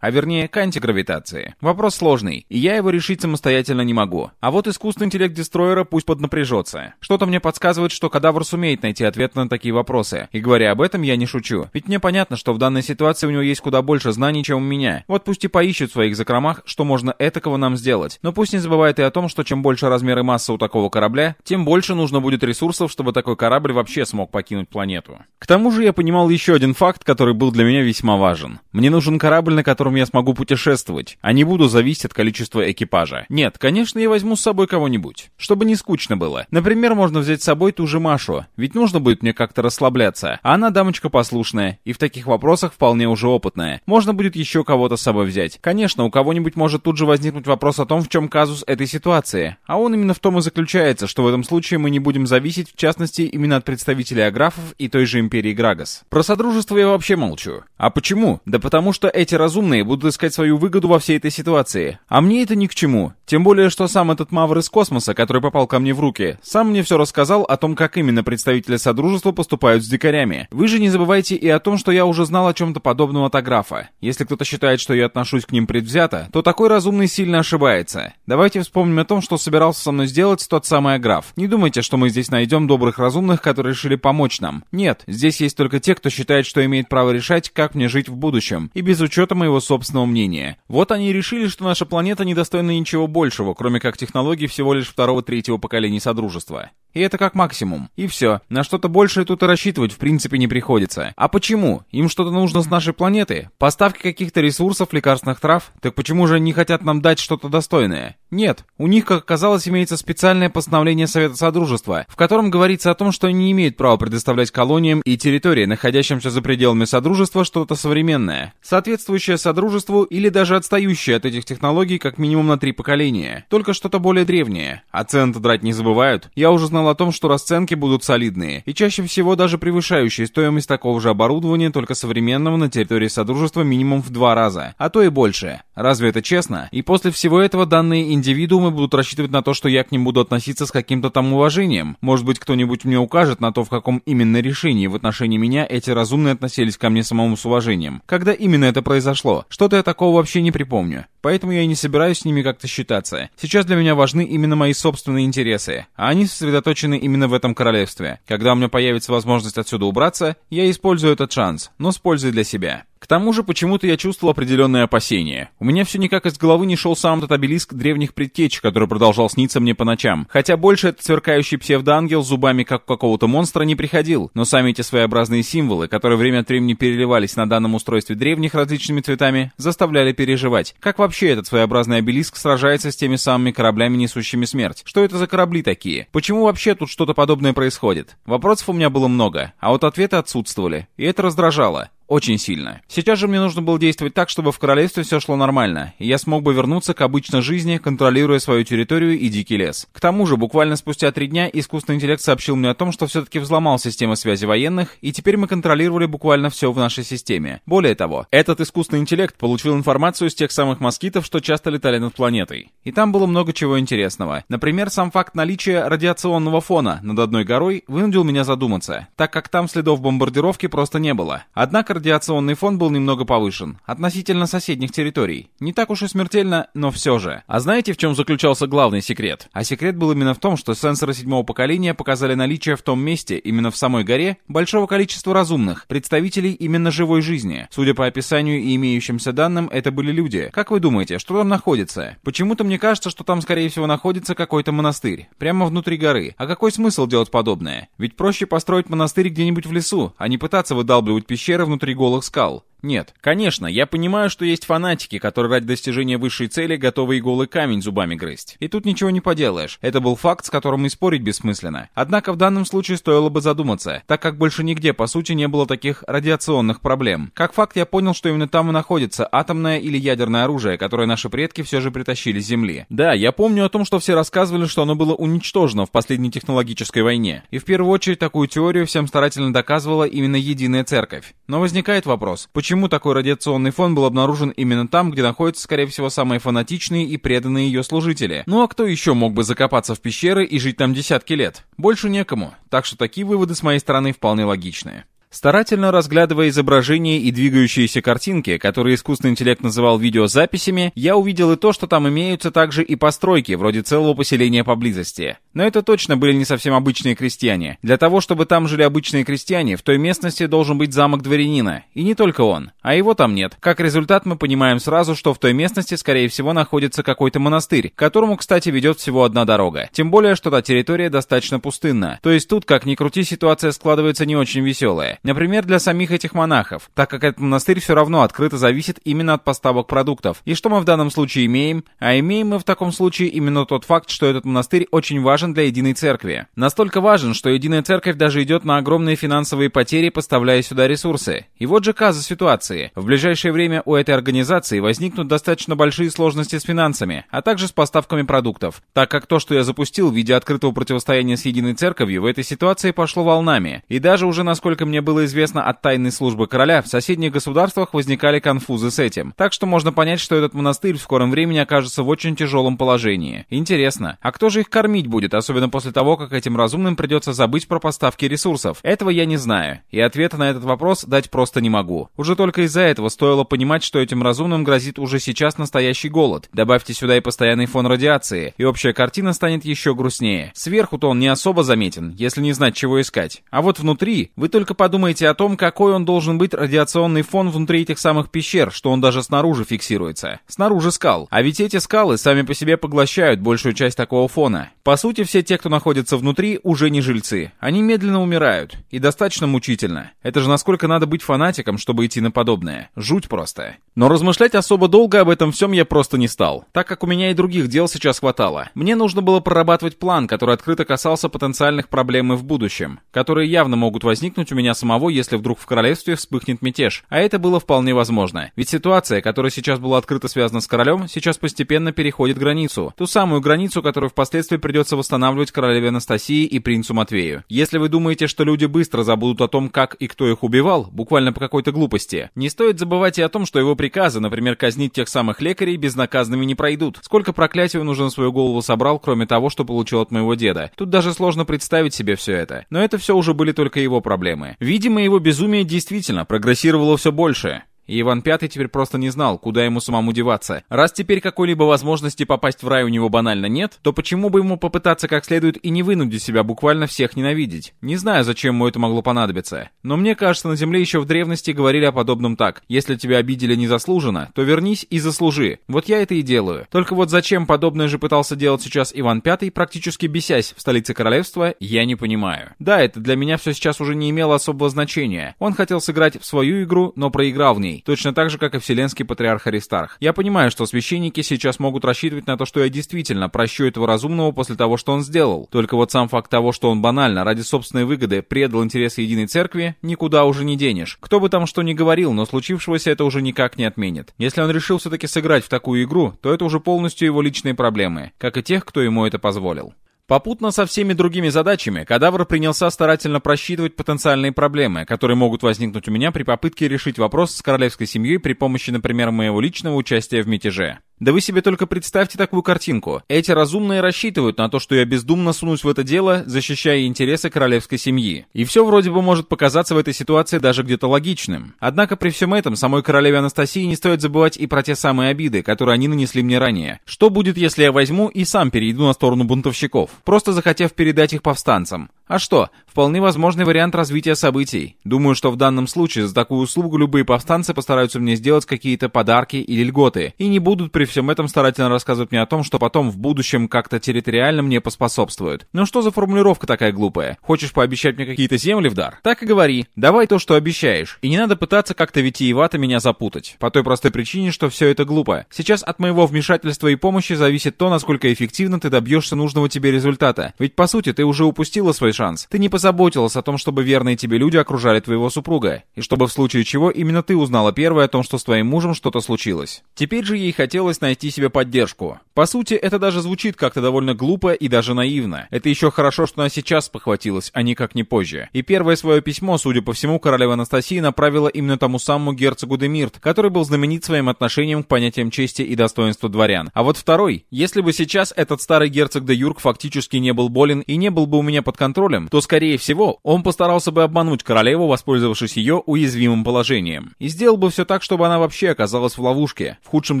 Speaker 1: а вернее к антигравитации. Вопрос сложный, и я его решить самостоятельно не могу. А вот искусственный интеллект дестроера пусть поднапряжется. Что-то мне подсказывает, что кадавр сумеет найти ответ на такие вопросы. И говоря об этом, я не шучу. Ведь мне понятно, что в данной ситуации у него есть куда больше знаний, чем у меня. Вот пусть и поищет в своих закромах, что можно этакого нам сделать. Но пусть не забывает и о том, что чем больше размер и масса у такого корабля, тем больше нужно будет ресурсов, чтобы такой корабль вообще смог покинуть планету. К тому же я понимал еще один факт, который был для меня весьма важен. Мне нужен корабль, на котором я смогу путешествовать, а не буду зависеть от количества экипажа. Нет, конечно, я возьму с собой кого-нибудь, чтобы не скучно было. Например, можно взять с собой ту же Машу, ведь нужно будет мне как-то расслабляться. А она дамочка послушная и в таких вопросах вполне уже опытная. Можно будет еще кого-то с собой взять. Конечно, у кого-нибудь может тут же возникнуть вопрос о том, в чем казус этой ситуации. А он именно в том и заключается, что в этом случае мы не будем зависеть, в частности, именно от представителей аграфов и той же империи Грагас. Про Содружество я вообще молчу. А почему? Да потому что эти разумные будут искать свою выгоду во всей этой ситуации. А мне это ни к чему. Тем более, что сам этот Мавр из космоса, который попал ко мне в руки, сам мне все рассказал о том, как именно представители Содружества поступают с дикарями. Вы же не забывайте и о том, что я уже знал о чем-то подобном от Аграфа. Если кто-то считает, что я отношусь к ним предвзято, то такой разумный сильно ошибается. Давайте вспомним о том, что собирался со мной сделать тот самый Аграф. Не думайте, что мы здесь найдем добрых разумных, которые решили помочь нам. Нет, здесь есть только те, кто считает, что имеет право решать, как мне жить в будущем, и без учета моего собственного мнения. Вот они решили, что наша планета недостойна ничего большего, кроме как технологий всего лишь второго-третьего поколений Содружества. И это как максимум. И все. На что-то большее тут и рассчитывать в принципе не приходится. А почему? Им что-то нужно с нашей планеты? Поставки каких-то ресурсов, лекарственных трав? Так почему же они хотят нам дать что-то достойное? Нет. У них, как оказалось, имеется специальное постановление Совета Содружества, в котором говорится о том, что они не имеют права предоставлять колониям и территории, находящимся за пределами Содружества, что-то современное, соответствующее Содружеству или даже отстающее от этих технологий как минимум на три поколения. Только что-то более древнее. А цены драть не забывают. Я уже знал о том, что расценки будут солидные, и чаще всего даже превышающие стоимость такого же оборудования, только современного на территории Содружества минимум в два раза, а то и больше. Разве это честно? И после всего этого данные индивидуумы будут рассчитывать на то, что я к ним буду относиться с каким-то там уважением. Может быть, кто-нибудь мне укажет на то, в каком именно решении в отношении меня эти разумные относились ко мне самому с уважением. Когда именно это произошло? Что-то я такого вообще не припомню. Поэтому я не собираюсь с ними как-то считаться. Сейчас для меня важны именно мои собственные интересы, а они сосредоточены именно в этом королевстве. Когда у меня появится возможность отсюда убраться, я использую этот шанс, но с пользой для себя. К тому же почему-то я чувствовал определенное опасение. У меня все никак из головы не шел сам этот обелиск древних предтеч, который продолжал сниться мне по ночам. Хотя больше этот сверкающий псевдоангел зубами как у какого-то монстра не приходил, но сами эти своеобразные символы, которые время от времени переливались на данном устройстве древних различными цветами, заставляли переживать. Как вообще этот своеобразный обелиск сражается с теми самыми кораблями, несущими смерть? Что это за корабли такие? Почему вообще тут что-то подобное происходит? Вопросов у меня было много, а вот ответы отсутствовали, и это раздражало. Очень сильно. Сейчас же мне нужно было действовать так, чтобы в королевстве все шло нормально, и я смог бы вернуться к обычной жизни, контролируя свою территорию и дикий лес. К тому же, буквально спустя три дня искусственный интеллект сообщил мне о том, что все-таки взломал систему связи военных, и теперь мы контролировали буквально все в нашей системе. Более того, этот искусственный интеллект получил информацию с тех самых москитов, что часто летали над планетой. И там было много чего интересного. Например, сам факт наличия радиационного фона над одной горой вынудил меня задуматься, так как там следов бомбардировки просто не было. Однако радиационный фон был немного повышен, относительно соседних территорий. Не так уж и смертельно, но все же. А знаете, в чем заключался главный секрет? А секрет был именно в том, что сенсоры седьмого поколения показали наличие в том месте, именно в самой горе, большого количества разумных, представителей именно живой жизни. Судя по описанию и имеющимся данным, это были люди. Как вы думаете, что там находится? Почему-то мне кажется, что там, скорее всего, находится какой-то монастырь. Прямо внутри горы. А какой смысл делать подобное? Ведь проще построить монастырь где-нибудь в лесу, а не пытаться выдалбливать пещеры внутри голых скал. Нет, конечно, я понимаю, что есть фанатики, которые ради достижения высшей цели готовы и голый камень зубами грызть. И тут ничего не поделаешь. Это был факт, с которым и спорить бессмысленно. Однако в данном случае стоило бы задуматься, так как больше нигде, по сути, не было таких радиационных проблем. Как факт, я понял, что именно там и находится атомное или ядерное оружие, которое наши предки все же притащили с Земли. Да, я помню о том, что все рассказывали, что оно было уничтожено в последней технологической войне. И в первую очередь такую теорию всем старательно доказывала именно единая церковь. Но возникает вопрос, почему почему такой радиационный фон был обнаружен именно там, где находятся, скорее всего, самые фанатичные и преданные ее служители. Ну а кто еще мог бы закопаться в пещеры и жить там десятки лет? Больше некому. Так что такие выводы с моей стороны вполне логичные. Старательно разглядывая изображения и двигающиеся картинки, которые искусственный интеллект называл видеозаписями, я увидел и то, что там имеются также и постройки, вроде целого поселения поблизости. Но это точно были не совсем обычные крестьяне. Для того, чтобы там жили обычные крестьяне, в той местности должен быть замок дворянина. И не только он. А его там нет. Как результат, мы понимаем сразу, что в той местности, скорее всего, находится какой-то монастырь, к которому, кстати, ведет всего одна дорога. Тем более, что та территория достаточно пустынна. То есть тут, как ни крути, ситуация складывается не очень веселая. Например, для самих этих монахов, так как этот монастырь все равно открыто зависит именно от поставок продуктов. И что мы в данном случае имеем? А имеем мы в таком случае именно тот факт, что этот монастырь очень важен для единой церкви. Настолько важен, что единая церковь даже идет на огромные финансовые потери, поставляя сюда ресурсы. И вот же каза ситуации. В ближайшее время у этой организации возникнут достаточно большие сложности с финансами, а также с поставками продуктов, так как то, что я запустил в виде открытого противостояния с единой церковью, в этой ситуации пошло волнами. И даже уже, насколько мне было было известно от тайной службы короля, в соседних государствах возникали конфузы с этим. Так что можно понять, что этот монастырь в скором времени окажется в очень тяжелом положении. Интересно, а кто же их кормить будет, особенно после того, как этим разумным придется забыть про поставки ресурсов? Этого я не знаю, и ответа на этот вопрос дать просто не могу. Уже только из-за этого стоило понимать, что этим разумным грозит уже сейчас настоящий голод. Добавьте сюда и постоянный фон радиации, и общая картина станет еще грустнее. Сверху-то он не особо заметен, если не знать, чего искать. А вот внутри, вы только подумайте, подумайте о том, какой он должен быть радиационный фон внутри этих самых пещер, что он даже снаружи фиксируется. Снаружи скал. А ведь эти скалы сами по себе поглощают большую часть такого фона. По сути, все те, кто находится внутри, уже не жильцы. Они медленно умирают. И достаточно мучительно. Это же насколько надо быть фанатиком, чтобы идти на подобное. Жуть просто. Но размышлять особо долго об этом всем я просто не стал, так как у меня и других дел сейчас хватало. Мне нужно было прорабатывать план, который открыто касался потенциальных проблем и в будущем, которые явно могут возникнуть у меня самого самого, если вдруг в королевстве вспыхнет мятеж. А это было вполне возможно. Ведь ситуация, которая сейчас была открыто связана с королем, сейчас постепенно переходит границу. Ту самую границу, которую впоследствии придется восстанавливать королеве Анастасии и принцу Матвею. Если вы думаете, что люди быстро забудут о том, как и кто их убивал, буквально по какой-то глупости, не стоит забывать и о том, что его приказы, например, казнить тех самых лекарей, безнаказанными не пройдут. Сколько проклятий он уже на свою голову собрал, кроме того, что получил от моего деда. Тут даже сложно представить себе все это. Но это все уже были только его проблемы. Видимо, его безумие действительно прогрессировало все больше. И Иван Пятый теперь просто не знал, куда ему самому деваться. Раз теперь какой-либо возможности попасть в рай у него банально нет, то почему бы ему попытаться как следует и не вынудить себя буквально всех ненавидеть? Не знаю, зачем ему это могло понадобиться. Но мне кажется, на Земле еще в древности говорили о подобном так. Если тебя обидели незаслуженно, то вернись и заслужи. Вот я это и делаю. Только вот зачем подобное же пытался делать сейчас Иван Пятый, практически бесясь в столице королевства, я не понимаю. Да, это для меня все сейчас уже не имело особого значения. Он хотел сыграть в свою игру, но проиграл в ней. Точно так же, как и вселенский патриарх Аристарх. Я понимаю, что священники сейчас могут рассчитывать на то, что я действительно прощу этого разумного после того, что он сделал. Только вот сам факт того, что он банально ради собственной выгоды предал интересы единой церкви, никуда уже не денешь. Кто бы там что ни говорил, но случившегося это уже никак не отменит. Если он решил все-таки сыграть в такую игру, то это уже полностью его личные проблемы, как и тех, кто ему это позволил. Попутно со всеми другими задачами, кадавр принялся старательно просчитывать потенциальные проблемы, которые могут возникнуть у меня при попытке решить вопрос с королевской семьей при помощи, например, моего личного участия в мятеже. Да вы себе только представьте такую картинку. Эти разумные рассчитывают на то, что я бездумно сунусь в это дело, защищая интересы королевской семьи. И все вроде бы может показаться в этой ситуации даже где-то логичным. Однако при всем этом самой королеве Анастасии не стоит забывать и про те самые обиды, которые они нанесли мне ранее. Что будет, если я возьму и сам перейду на сторону бунтовщиков, просто захотев передать их повстанцам? А что, вполне возможный вариант развития событий. Думаю, что в данном случае за такую услугу любые повстанцы постараются мне сделать какие-то подарки или льготы, и не будут при всем этом старательно рассказывать мне о том, что потом в будущем как-то территориально мне поспособствуют. Ну что за формулировка такая глупая? Хочешь пообещать мне какие-то земли в дар? Так и говори. Давай то, что обещаешь. И не надо пытаться как-то витиевато меня запутать. По той простой причине, что все это глупо. Сейчас от моего вмешательства и помощи зависит то, насколько эффективно ты добьешься нужного тебе результата. Ведь по сути ты уже упустила свой шанс. Ты не позаботилась о том, чтобы верные тебе люди окружали твоего супруга, и чтобы в случае чего именно ты узнала первое о том, что с твоим мужем что-то случилось. Теперь же ей хотелось найти себе поддержку. По сути, это даже звучит как-то довольно глупо и даже наивно. Это еще хорошо, что она сейчас похватилась, а никак не позже. И первое свое письмо, судя по всему, королева Анастасия направила именно тому самому герцогу Демирт, который был знаменит своим отношением к понятиям чести и достоинства дворян. А вот второй, если бы сейчас этот старый герцог де Юрк фактически не был болен и не был бы у меня под контролем, то скорее всего, он постарался бы обмануть королеву, воспользовавшись ее уязвимым положением. И сделал бы все так, чтобы она вообще оказалась в ловушке. В худшем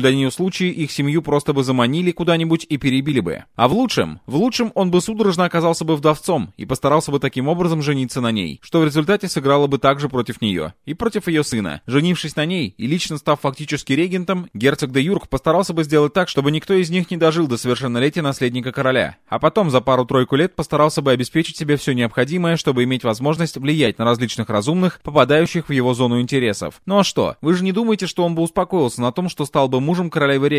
Speaker 1: для нее случае их семью просто бы заманили куда-нибудь и перебили бы. А в лучшем? В лучшем он бы судорожно оказался бы вдовцом и постарался бы таким образом жениться на ней, что в результате сыграло бы также против нее и против ее сына. Женившись на ней и лично став фактически регентом, герцог де Юрк постарался бы сделать так, чтобы никто из них не дожил до совершеннолетия наследника короля, а потом за пару-тройку лет постарался бы обеспечить себе все необходимое чтобы иметь возможность влиять на различных разумных, попадающих в его зону интересов. Ну а что, вы же не думаете, что он бы успокоился на том, что стал бы мужем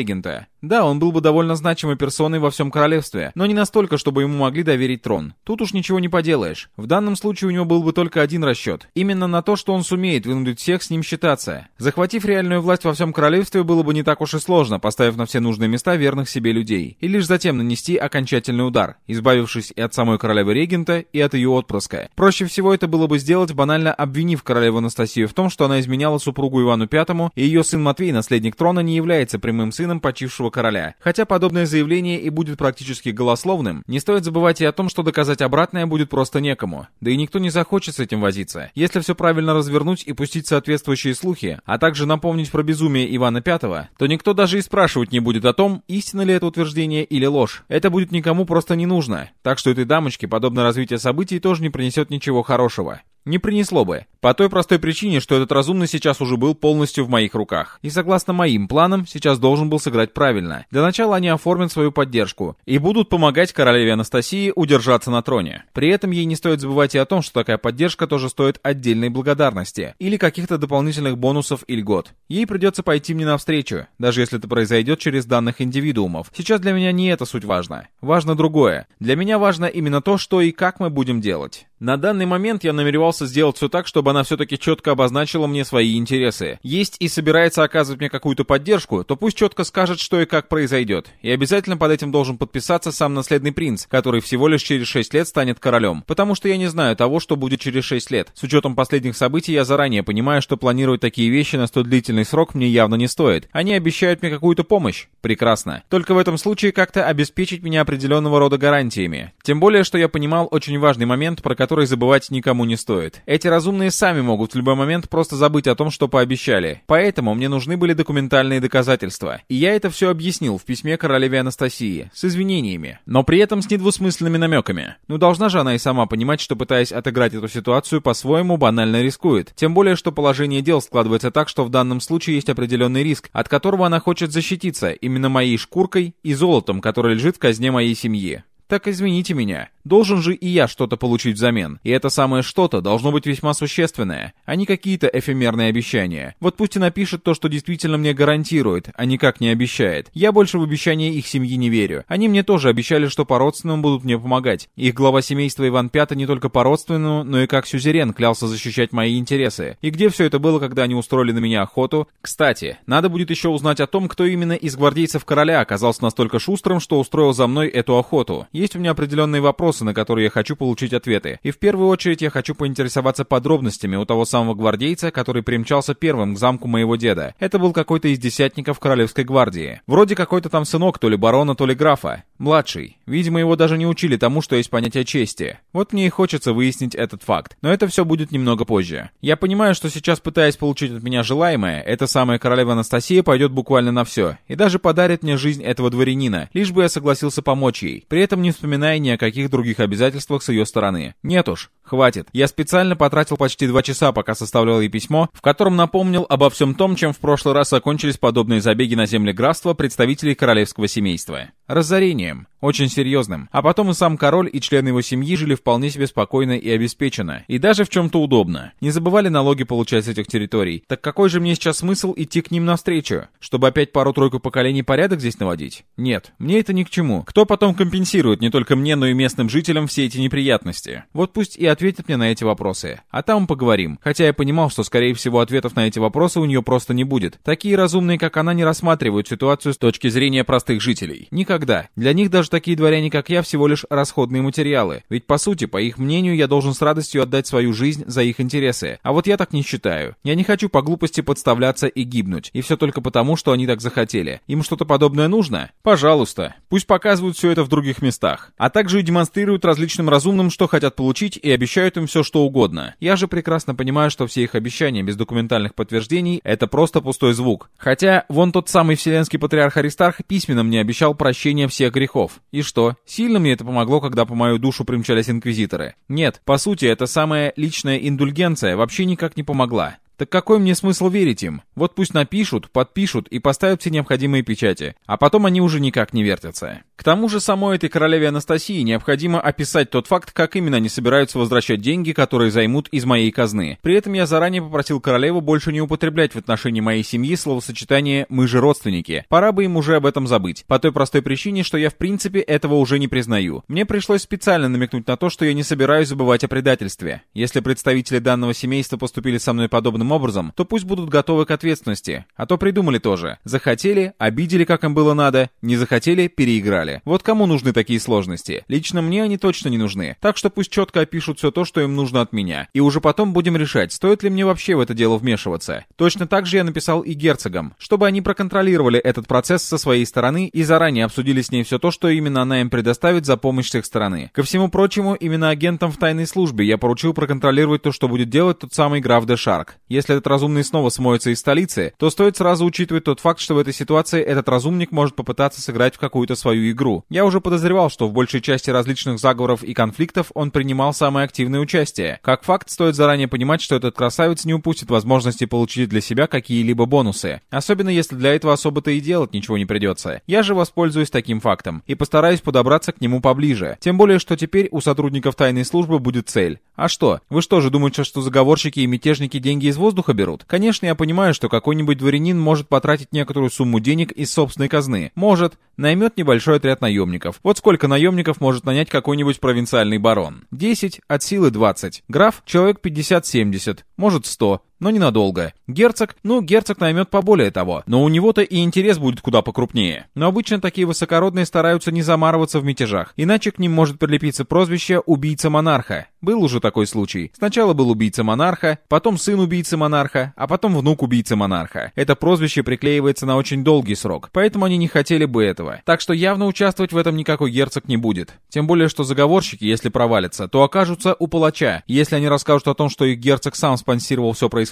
Speaker 1: королевы-регента? Да, он был бы довольно значимой персоной во всем королевстве, но не настолько, чтобы ему могли доверить трон. Тут уж ничего не поделаешь. В данном случае у него был бы только один расчет. Именно на то, что он сумеет вынудить всех с ним считаться. Захватив реальную власть во всем королевстве, было бы не так уж и сложно, поставив на все нужные места верных себе людей. И лишь затем нанести окончательный удар, избавившись и от самой королевы-регента, и от ее отпрыска. Проще всего это было бы сделать, банально обвинив королеву Анастасию в том, что она изменяла супругу Ивану Пятому, и ее сын Матвей, наследник трона, не является прямым сыном почившего короля. Хотя подобное заявление и будет практически голословным, не стоит забывать и о том, что доказать обратное будет просто некому. Да и никто не захочет с этим возиться. Если все правильно развернуть и пустить соответствующие слухи, а также напомнить про безумие Ивана Пятого, то никто даже и спрашивать не будет о том, истинно ли это утверждение или ложь. Это будет никому просто не нужно. Так что этой дамочке подобное развитие событий тоже не принесет ничего хорошего. Не принесло бы. По той простой причине, что этот разумный сейчас уже был полностью в моих руках. И согласно моим планам, сейчас должен был сыграть правильно. Для начала они оформят свою поддержку и будут помогать королеве Анастасии удержаться на троне. При этом ей не стоит забывать и о том, что такая поддержка тоже стоит отдельной благодарности или каких-то дополнительных бонусов и льгот. Ей придется пойти мне навстречу, даже если это произойдет через данных индивидуумов. Сейчас для меня не это суть важно. Важно другое. Для меня важно именно то, что и как мы будем делать. На данный момент я намеревался сделать все так, чтобы она все-таки четко обозначила мне свои интересы. Есть и собирается оказывать мне какую-то поддержку, то пусть четко скажет, что и как произойдет. И обязательно под этим должен подписаться сам наследный принц, который всего лишь через 6 лет станет королем. Потому что я не знаю того, что будет через 6 лет. С учетом последних событий я заранее понимаю, что планировать такие вещи на столь длительный срок мне явно не стоит. Они обещают мне какую-то помощь. Прекрасно. Только в этом случае как-то обеспечить меня определенного рода гарантиями. Тем более, что я понимал очень важный момент, про который забывать никому не стоит. Эти разумные сами могут в любой момент просто забыть о том, что пообещали. Поэтому мне нужны были документальные доказательства. И я это все объяснил в письме королеве Анастасии, с извинениями, но при этом с недвусмысленными намеками. Ну должна же она и сама понимать, что пытаясь отыграть эту ситуацию по-своему банально рискует. Тем более, что положение дел складывается так, что в данном случае есть определенный риск, от которого она хочет защититься именно моей шкуркой и золотом, которое лежит в казне моей семьи. Так извините меня, Должен же и я что-то получить взамен. И это самое что-то должно быть весьма существенное, а не какие-то эфемерные обещания. Вот пусть и напишет то, что действительно мне гарантирует, а никак не обещает. Я больше в обещания их семьи не верю. Они мне тоже обещали, что по-родственному будут мне помогать. Их глава семейства Иван Пятый не только по-родственному, но и как сюзерен клялся защищать мои интересы. И где все это было, когда они устроили на меня охоту? Кстати, надо будет еще узнать о том, кто именно из гвардейцев короля оказался настолько шустрым, что устроил за мной эту охоту. Есть у меня определенные вопросы на которые я хочу получить ответы. И в первую очередь я хочу поинтересоваться подробностями у того самого гвардейца, который примчался первым к замку моего деда. Это был какой-то из десятников Королевской гвардии. Вроде какой-то там сынок то ли барона, то ли графа. Младший. Видимо, его даже не учили тому, что есть понятие чести. Вот мне и хочется выяснить этот факт. Но это все будет немного позже. Я понимаю, что сейчас, пытаясь получить от меня желаемое, эта самая королева Анастасия пойдет буквально на все. И даже подарит мне жизнь этого дворянина, лишь бы я согласился помочь ей, при этом не вспоминая ни о каких других обязательствах с ее стороны. Нет уж, Хватит. Я специально потратил почти два часа, пока составлял ей письмо, в котором напомнил обо всем том, чем в прошлый раз закончились подобные забеги на земли графства представителей королевского семейства. Разорением. Очень серьезным. А потом и сам король, и члены его семьи жили вполне себе спокойно и обеспеченно. И даже в чем-то удобно. Не забывали налоги получать с этих территорий. Так какой же мне сейчас смысл идти к ним навстречу? Чтобы опять пару-тройку поколений порядок здесь наводить? Нет, мне это ни к чему. Кто потом компенсирует не только мне, но и местным жителям все эти неприятности? Вот пусть и от ответит мне на эти вопросы. А там поговорим. Хотя я понимал, что, скорее всего, ответов на эти вопросы у нее просто не будет. Такие разумные, как она, не рассматривают ситуацию с точки зрения простых жителей. Никогда. Для них даже такие дворяне, как я, всего лишь расходные материалы. Ведь, по сути, по их мнению, я должен с радостью отдать свою жизнь за их интересы. А вот я так не считаю. Я не хочу по глупости подставляться и гибнуть. И все только потому, что они так захотели. Им что-то подобное нужно? Пожалуйста. Пусть показывают все это в других местах. А также и демонстрируют различным разумным, что хотят получить, и обещают им все что угодно. Я же прекрасно понимаю, что все их обещания без документальных подтверждений — это просто пустой звук. Хотя, вон тот самый вселенский патриарх Аристарх письменно мне обещал прощение всех грехов. И что? Сильно мне это помогло, когда по мою душу примчались инквизиторы? Нет, по сути, эта самая личная индульгенция вообще никак не помогла. Так какой мне смысл верить им? Вот пусть напишут, подпишут и поставят все необходимые печати, а потом они уже никак не вертятся. К тому же самой этой королеве Анастасии необходимо описать тот факт, как именно они собираются возвращать деньги, которые займут из моей казны. При этом я заранее попросил королеву больше не употреблять в отношении моей семьи словосочетание «мы же родственники». Пора бы им уже об этом забыть. По той простой причине, что я в принципе этого уже не признаю. Мне пришлось специально намекнуть на то, что я не собираюсь забывать о предательстве. Если представители данного семейства поступили со мной подобным образом, то пусть будут готовы к ответственности. А то придумали тоже. Захотели, обидели, как им было надо, не захотели, переиграли. Вот кому нужны такие сложности? Лично мне они точно не нужны. Так что пусть четко опишут все то, что им нужно от меня. И уже потом будем решать, стоит ли мне вообще в это дело вмешиваться. Точно так же я написал и герцогам, чтобы они проконтролировали этот процесс со своей стороны и заранее обсудили с ней все то, что именно она им предоставит за помощь с их стороны. Ко всему прочему, именно агентам в тайной службе я поручил проконтролировать то, что будет делать тот самый граф де Шарк. Если этот разумный снова смоется из столицы, то стоит сразу учитывать тот факт, что в этой ситуации этот разумник может попытаться сыграть в какую-то свою игру. Я уже подозревал, что в большей части различных заговоров и конфликтов он принимал самое активное участие. Как факт, стоит заранее понимать, что этот красавец не упустит возможности получить для себя какие-либо бонусы. Особенно если для этого особо-то и делать ничего не придется. Я же воспользуюсь таким фактом и постараюсь подобраться к нему поближе. Тем более, что теперь у сотрудников тайной службы будет цель. А что? Вы что же думаете, что заговорщики и мятежники деньги из воздуха воздуха берут. Конечно, я понимаю, что какой-нибудь дворянин может потратить некоторую сумму денег из собственной казны. Может, наймет небольшой отряд наемников. Вот сколько наемников может нанять какой-нибудь провинциальный барон? 10, от силы 20. Граф — человек 50-70, может 100. Но ненадолго. Герцог, ну, герцог наймет поболее того, но у него-то и интерес будет куда покрупнее. Но обычно такие высокородные стараются не замарываться в мятежах, иначе к ним может прилепиться прозвище «убийца монарха». Был уже такой случай. Сначала был убийца монарха, потом сын убийцы монарха, а потом внук убийцы монарха. Это прозвище приклеивается на очень долгий срок, поэтому они не хотели бы этого. Так что явно участвовать в этом никакой герцог не будет. Тем более, что заговорщики, если провалятся, то окажутся у палача. Если они расскажут о том, что их герцог сам спонсировал все происходящее,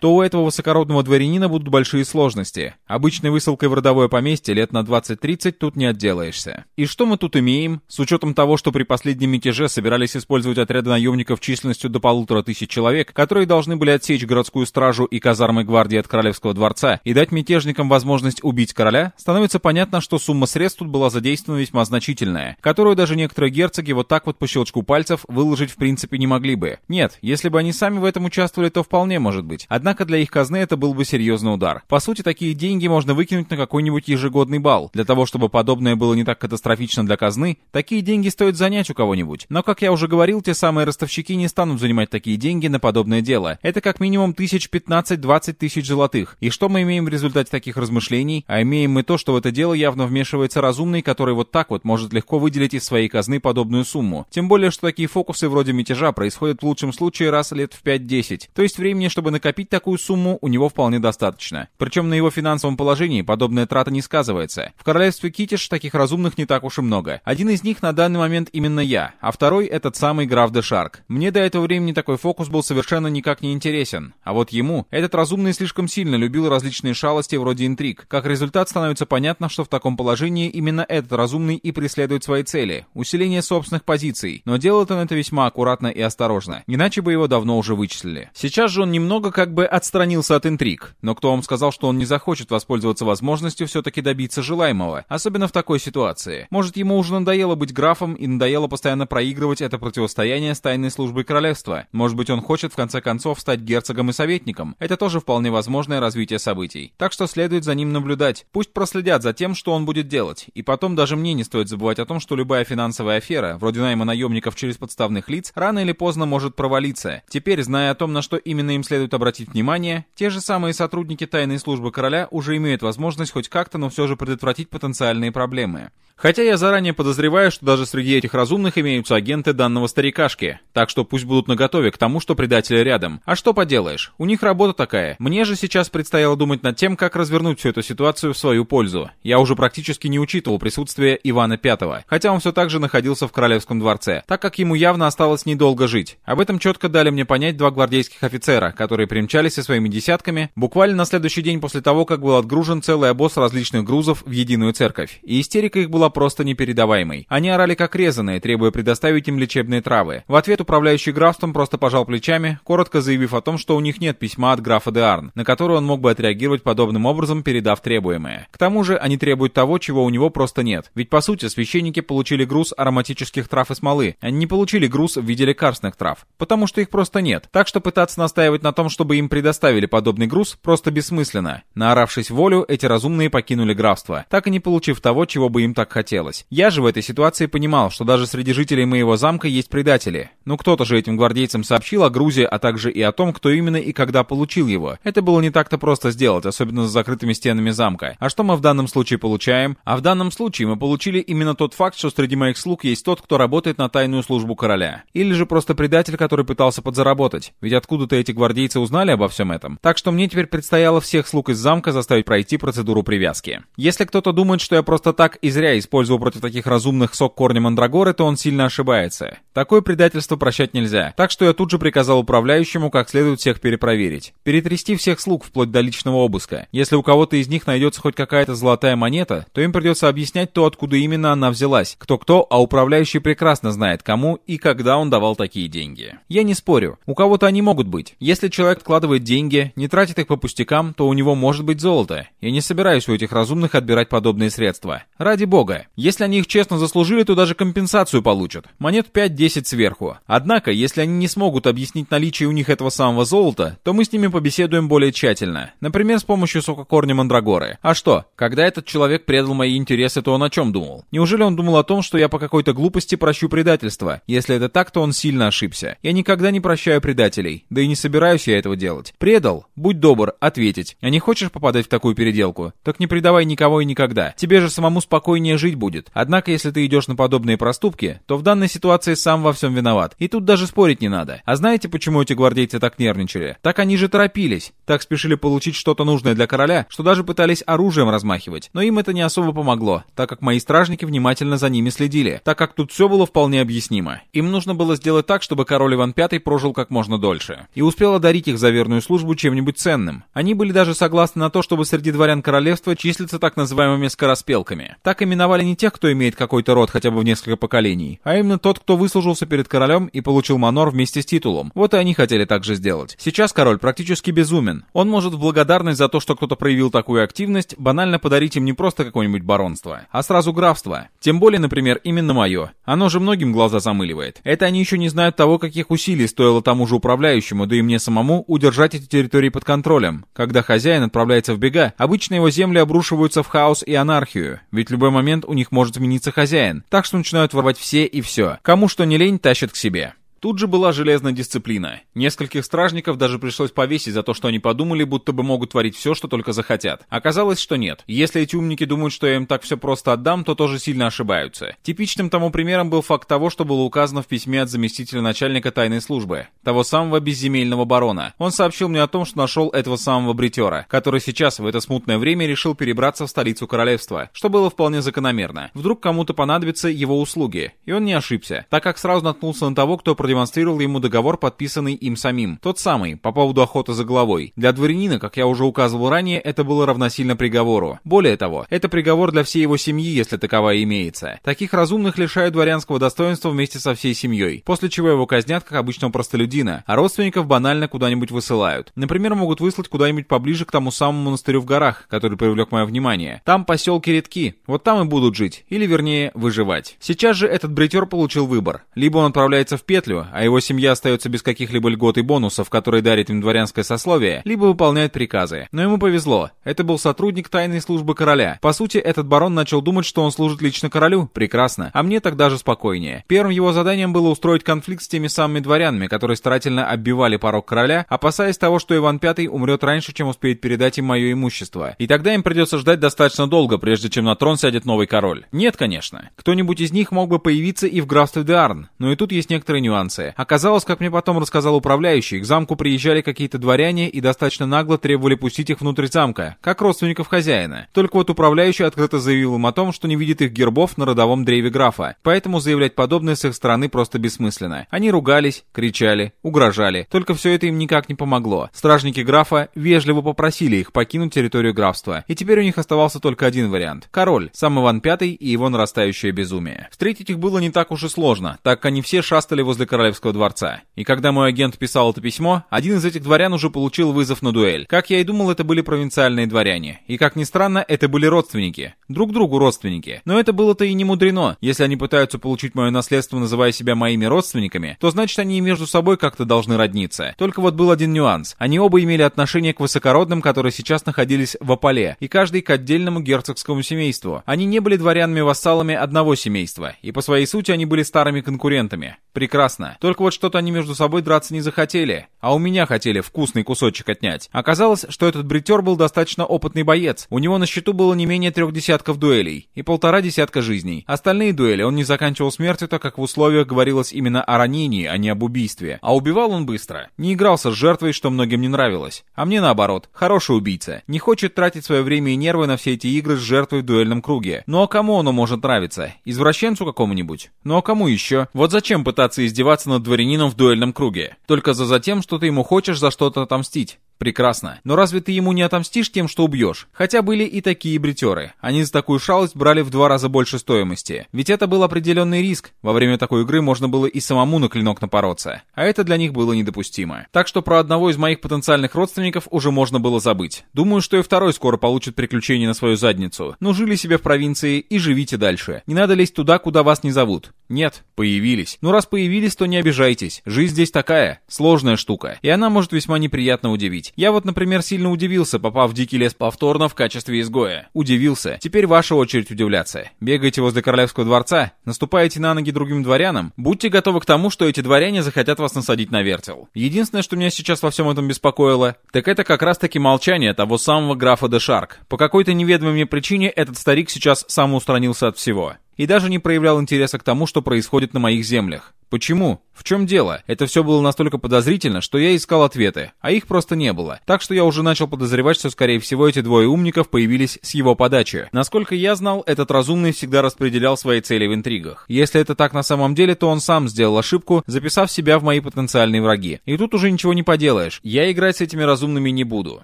Speaker 1: то у этого высокородного дворянина будут большие сложности. Обычной высылкой в родовое поместье лет на 20-30 тут не отделаешься. И что мы тут имеем? С учетом того, что при последнем мятеже собирались использовать отряды наемников численностью до полутора тысяч человек, которые должны были отсечь городскую стражу и казармы гвардии от Королевского дворца и дать мятежникам возможность убить короля, становится понятно, что сумма средств тут была задействована весьма значительная, которую даже некоторые герцоги вот так вот по щелчку пальцев выложить в принципе не могли бы. Нет, если бы они сами в этом участвовали, то вполне может быть. Однако для их казны это был бы серьезный удар. По сути, такие деньги можно выкинуть на какой-нибудь ежегодный бал. Для того, чтобы подобное было не так катастрофично для казны, такие деньги стоит занять у кого-нибудь. Но, как я уже говорил, те самые ростовщики не станут занимать такие деньги на подобное дело. Это как минимум тысяч 15-20 тысяч золотых. И что мы имеем в результате таких размышлений? А имеем мы то, что в это дело явно вмешивается разумный, который вот так вот может легко выделить из своей казны подобную сумму. Тем более, что такие фокусы вроде мятежа происходят в лучшем случае раз лет в 5-10. То есть времени, чтобы накопить такую сумму, у него вполне достаточно. Причем на его финансовом положении подобная трата не сказывается. В королевстве Китиш таких разумных не так уж и много. Один из них на данный момент именно я, а второй этот самый граф де Шарк. Мне до этого времени такой фокус был совершенно никак не интересен. А вот ему этот разумный слишком сильно любил различные шалости вроде интриг. Как результат становится понятно, что в таком положении именно этот разумный и преследует свои цели – усиление собственных позиций. Но делает он это весьма аккуратно и осторожно, иначе бы его давно уже вычислили. Сейчас же он немного как бы отстранился от интриг. Но кто вам сказал, что он не захочет воспользоваться возможностью все-таки добиться желаемого, особенно в такой ситуации? Может, ему уже надоело быть графом и надоело постоянно проигрывать это противостояние с тайной службой королевства? Может быть, он хочет в конце концов стать герцогом и советником? Это тоже вполне возможное развитие событий. Так что следует за ним наблюдать. Пусть проследят за тем, что он будет делать. И потом даже мне не стоит забывать о том, что любая финансовая афера, вроде найма наемников через подставных лиц, рано или поздно может провалиться. Теперь, зная о том, на что именно им следует обратить внимание, те же самые сотрудники тайной службы короля уже имеют возможность хоть как-то, но все же предотвратить потенциальные проблемы. Хотя я заранее подозреваю, что даже среди этих разумных имеются агенты данного старикашки, так что пусть будут наготове к тому, что предатели рядом. А что поделаешь, у них работа такая. Мне же сейчас предстояло думать над тем, как развернуть всю эту ситуацию в свою пользу. Я уже практически не учитывал присутствие Ивана Пятого, хотя он все так же находился в Королевском дворце, так как ему явно осталось недолго жить. Об этом четко дали мне понять два гвардейских офицера, которые примчались со своими десятками буквально на следующий день после того, как был отгружен целый обоз различных грузов в единую церковь. И истерика их была просто непередаваемой. Они орали как резаные, требуя предоставить им лечебные травы. В ответ управляющий графством просто пожал плечами, коротко заявив о том, что у них нет письма от графа де Арн, на которое он мог бы отреагировать подобным образом, передав требуемое. К тому же они требуют того, чего у него просто нет. Ведь по сути священники получили груз ароматических трав и смолы. Они не получили груз в виде лекарственных трав, потому что их просто нет. Так что пытаться настаивать на том, чтобы им предоставили подобный груз, просто бессмысленно. Наоравшись волю, эти разумные покинули графство, так и не получив того, чего бы им так хотелось. Я же в этой ситуации понимал, что даже среди жителей моего замка есть предатели. Ну кто-то же этим гвардейцам сообщил о грузе, а также и о том, кто именно и когда получил его. Это было не так-то просто сделать, особенно за закрытыми стенами замка. А что мы в данном случае получаем? А в данном случае мы получили именно тот факт, что среди моих слуг есть тот, кто работает на тайную службу короля. Или же просто предатель, который пытался подзаработать. Ведь откуда-то эти гвардейцы узнали обо всем этом. Так что мне теперь предстояло всех слуг из замка заставить пройти процедуру привязки. Если кто-то думает, что я просто так и зря использовал против таких разумных сок корня мандрагоры, то он сильно ошибается. Такое предательство прощать нельзя. Так что я тут же приказал управляющему как следует всех перепроверить. Перетрясти всех слуг вплоть до личного обыска. Если у кого-то из них найдется хоть какая-то золотая монета, то им придется объяснять то, откуда именно она взялась. Кто-кто, а управляющий прекрасно знает, кому и когда он давал такие деньги. Я не спорю. У кого-то они могут быть. Если человек вкладывает деньги, не тратит их по пустякам, то у него может быть золото. Я не собираюсь у этих разумных отбирать подобные средства. Ради бога. Если они их честно заслужили, то даже компенсацию получат. Монет 5-10 сверху. Однако, если они не смогут объяснить наличие у них этого самого золота, то мы с ними побеседуем более тщательно. Например, с помощью сококорня Мандрагоры. А что, когда этот человек предал мои интересы, то он о чем думал? Неужели он думал о том, что я по какой-то глупости прощу предательство? Если это так, то он сильно ошибся. Я никогда не прощаю предателей. Да и не собираюсь я этого делать. Предал? Будь добр, ответить. А не хочешь попадать в такую переделку? Так не предавай никого и никогда. Тебе же самому спокойнее жить будет. Однако, если ты идешь на подобные проступки, то в данной ситуации сам во всем виноват. И тут даже спорить не надо. А знаете, почему эти гвардейцы так нервничали? Так они же торопились. Так спешили получить что-то нужное для короля, что даже пытались оружием размахивать. Но им это не особо помогло, так как мои стражники внимательно за ними следили, так как тут все было вполне объяснимо. Им нужно было сделать так, чтобы король Иван V прожил как можно дольше. И успел одарить их за верную службу чем-нибудь ценным. Они были даже согласны на то, чтобы среди дворян королевства числиться так называемыми скороспелками. Так именовали не тех, кто имеет какой-то род хотя бы в несколько поколений, а именно тот, кто выслужился перед королем и получил манор вместе с титулом. Вот и они хотели так же сделать. Сейчас король практически безумен. Он может в благодарность за то, что кто-то проявил такую активность, банально подарить им не просто какое-нибудь баронство, а сразу графство. Тем более, например, именно мое. Оно же многим глаза замыливает. Это они еще не знают того, каких усилий стоило тому же управляющему, да и мне самому, удержать эти территории под контролем. Когда хозяин отправляется в бега, обычно его земли обрушиваются в хаос и анархию, ведь в любой момент у них может смениться хозяин, так что начинают ворвать все и все. Кому что не лень, тащат к себе. Тут же была железная дисциплина. Нескольких стражников даже пришлось повесить за то, что они подумали, будто бы могут творить все, что только захотят. Оказалось, что нет. Если эти умники думают, что я им так все просто отдам, то тоже сильно ошибаются. Типичным тому примером был факт того, что было указано в письме от заместителя начальника тайной службы, того самого безземельного барона. Он сообщил мне о том, что нашел этого самого бритера, который сейчас в это смутное время решил перебраться в столицу королевства, что было вполне закономерно. Вдруг кому-то понадобятся его услуги, и он не ошибся, так как сразу наткнулся на того, кто продемонстрировал ему договор, подписанный им самим. Тот самый, по поводу охоты за головой. Для дворянина, как я уже указывал ранее, это было равносильно приговору. Более того, это приговор для всей его семьи, если таковая имеется. Таких разумных лишают дворянского достоинства вместе со всей семьей, после чего его казнят, как обычного простолюдина, а родственников банально куда-нибудь высылают. Например, могут выслать куда-нибудь поближе к тому самому монастырю в горах, который привлек мое внимание. Там поселки редки, вот там и будут жить, или вернее, выживать. Сейчас же этот бритер получил выбор. Либо он отправляется в петлю, а его семья остается без каких-либо льгот и бонусов, которые дарит им дворянское сословие, либо выполняет приказы. Но ему повезло. Это был сотрудник тайной службы короля. По сути, этот барон начал думать, что он служит лично королю. Прекрасно. А мне тогда же спокойнее. Первым его заданием было устроить конфликт с теми самыми дворянами, которые старательно оббивали порог короля, опасаясь того, что Иван V умрет раньше, чем успеет передать им мое имущество. И тогда им придется ждать достаточно долго, прежде чем на трон сядет новый король. Нет, конечно. Кто-нибудь из них мог бы появиться и в графстве Деарн, но и тут есть некоторые нюансы станции. Оказалось, как мне потом рассказал управляющий, к замку приезжали какие-то дворяне и достаточно нагло требовали пустить их внутрь замка, как родственников хозяина. Только вот управляющий открыто заявил им о том, что не видит их гербов на родовом древе графа, поэтому заявлять подобное с их стороны просто бессмысленно. Они ругались, кричали, угрожали, только все это им никак не помогло. Стражники графа вежливо попросили их покинуть территорию графства, и теперь у них оставался только один вариант — король, сам Иван Пятый и его нарастающее безумие. Встретить их было не так уж и сложно, так как они все шастали возле королевского дворца. И когда мой агент писал это письмо, один из этих дворян уже получил вызов на дуэль. Как я и думал, это были провинциальные дворяне. И как ни странно, это были родственники. Друг другу родственники. Но это было-то и не мудрено. Если они пытаются получить мое наследство, называя себя моими родственниками, то значит они и между собой как-то должны родниться. Только вот был один нюанс. Они оба имели отношение к высокородным, которые сейчас находились в Апале, и каждый к отдельному герцогскому семейству. Они не были дворянами-вассалами одного семейства, и по своей сути они были старыми конкурентами. Прекрасно. Только вот что-то они между собой драться не захотели. А у меня хотели вкусный кусочек отнять. Оказалось, что этот бритер был достаточно опытный боец. У него на счету было не менее трех десятков дуэлей и полтора десятка жизней. Остальные дуэли он не заканчивал смертью, так как в условиях говорилось именно о ранении, а не об убийстве. А убивал он быстро. Не игрался с жертвой, что многим не нравилось. А мне наоборот. Хороший убийца. Не хочет тратить свое время и нервы на все эти игры с жертвой в дуэльном круге. Ну а кому оно может нравиться? Извращенцу какому-нибудь? Ну а кому еще? Вот зачем пытаться издеваться над дворянином в дуэльном круге? Только за затем, что ты ему хочешь за что-то отомстить. Прекрасно. Но разве ты ему не отомстишь тем, что убьешь? Хотя были и такие бритеры. Они за такую шалость брали в два раза больше стоимости. Ведь это был определенный риск. Во время такой игры можно было и самому на клинок напороться. А это для них было недопустимо. Так что про одного из моих потенциальных родственников уже можно было забыть. Думаю, что и второй скоро получит приключение на свою задницу. Ну, жили себе в провинции и живите дальше. Не надо лезть туда, куда вас не зовут. Нет, появились. Ну раз появились, то не обижайтесь. Жизнь здесь такая, сложная штука. И она может весьма неприятно удивить. Я вот, например, сильно удивился, попав в дикий лес повторно в качестве изгоя. Удивился. Теперь ваша очередь удивляться. Бегаете возле королевского дворца, наступаете на ноги другим дворянам. Будьте готовы к тому, что эти дворяне захотят вас насадить на вертел. Единственное, что меня сейчас во всем этом беспокоило, так это как раз-таки молчание того самого графа де Шарк. По какой-то неведомой мне причине этот старик сейчас самоустранился от всего и даже не проявлял интереса к тому, что происходит на моих землях. Почему? В чем дело? Это все было настолько подозрительно, что я искал ответы, а их просто не было. Так что я уже начал подозревать, что скорее всего эти двое умников появились с его подачи. Насколько я знал, этот разумный всегда распределял свои цели в интригах. Если это так на самом деле, то он сам сделал ошибку, записав себя в мои потенциальные враги. И тут уже ничего не поделаешь. Я играть с этими разумными не буду,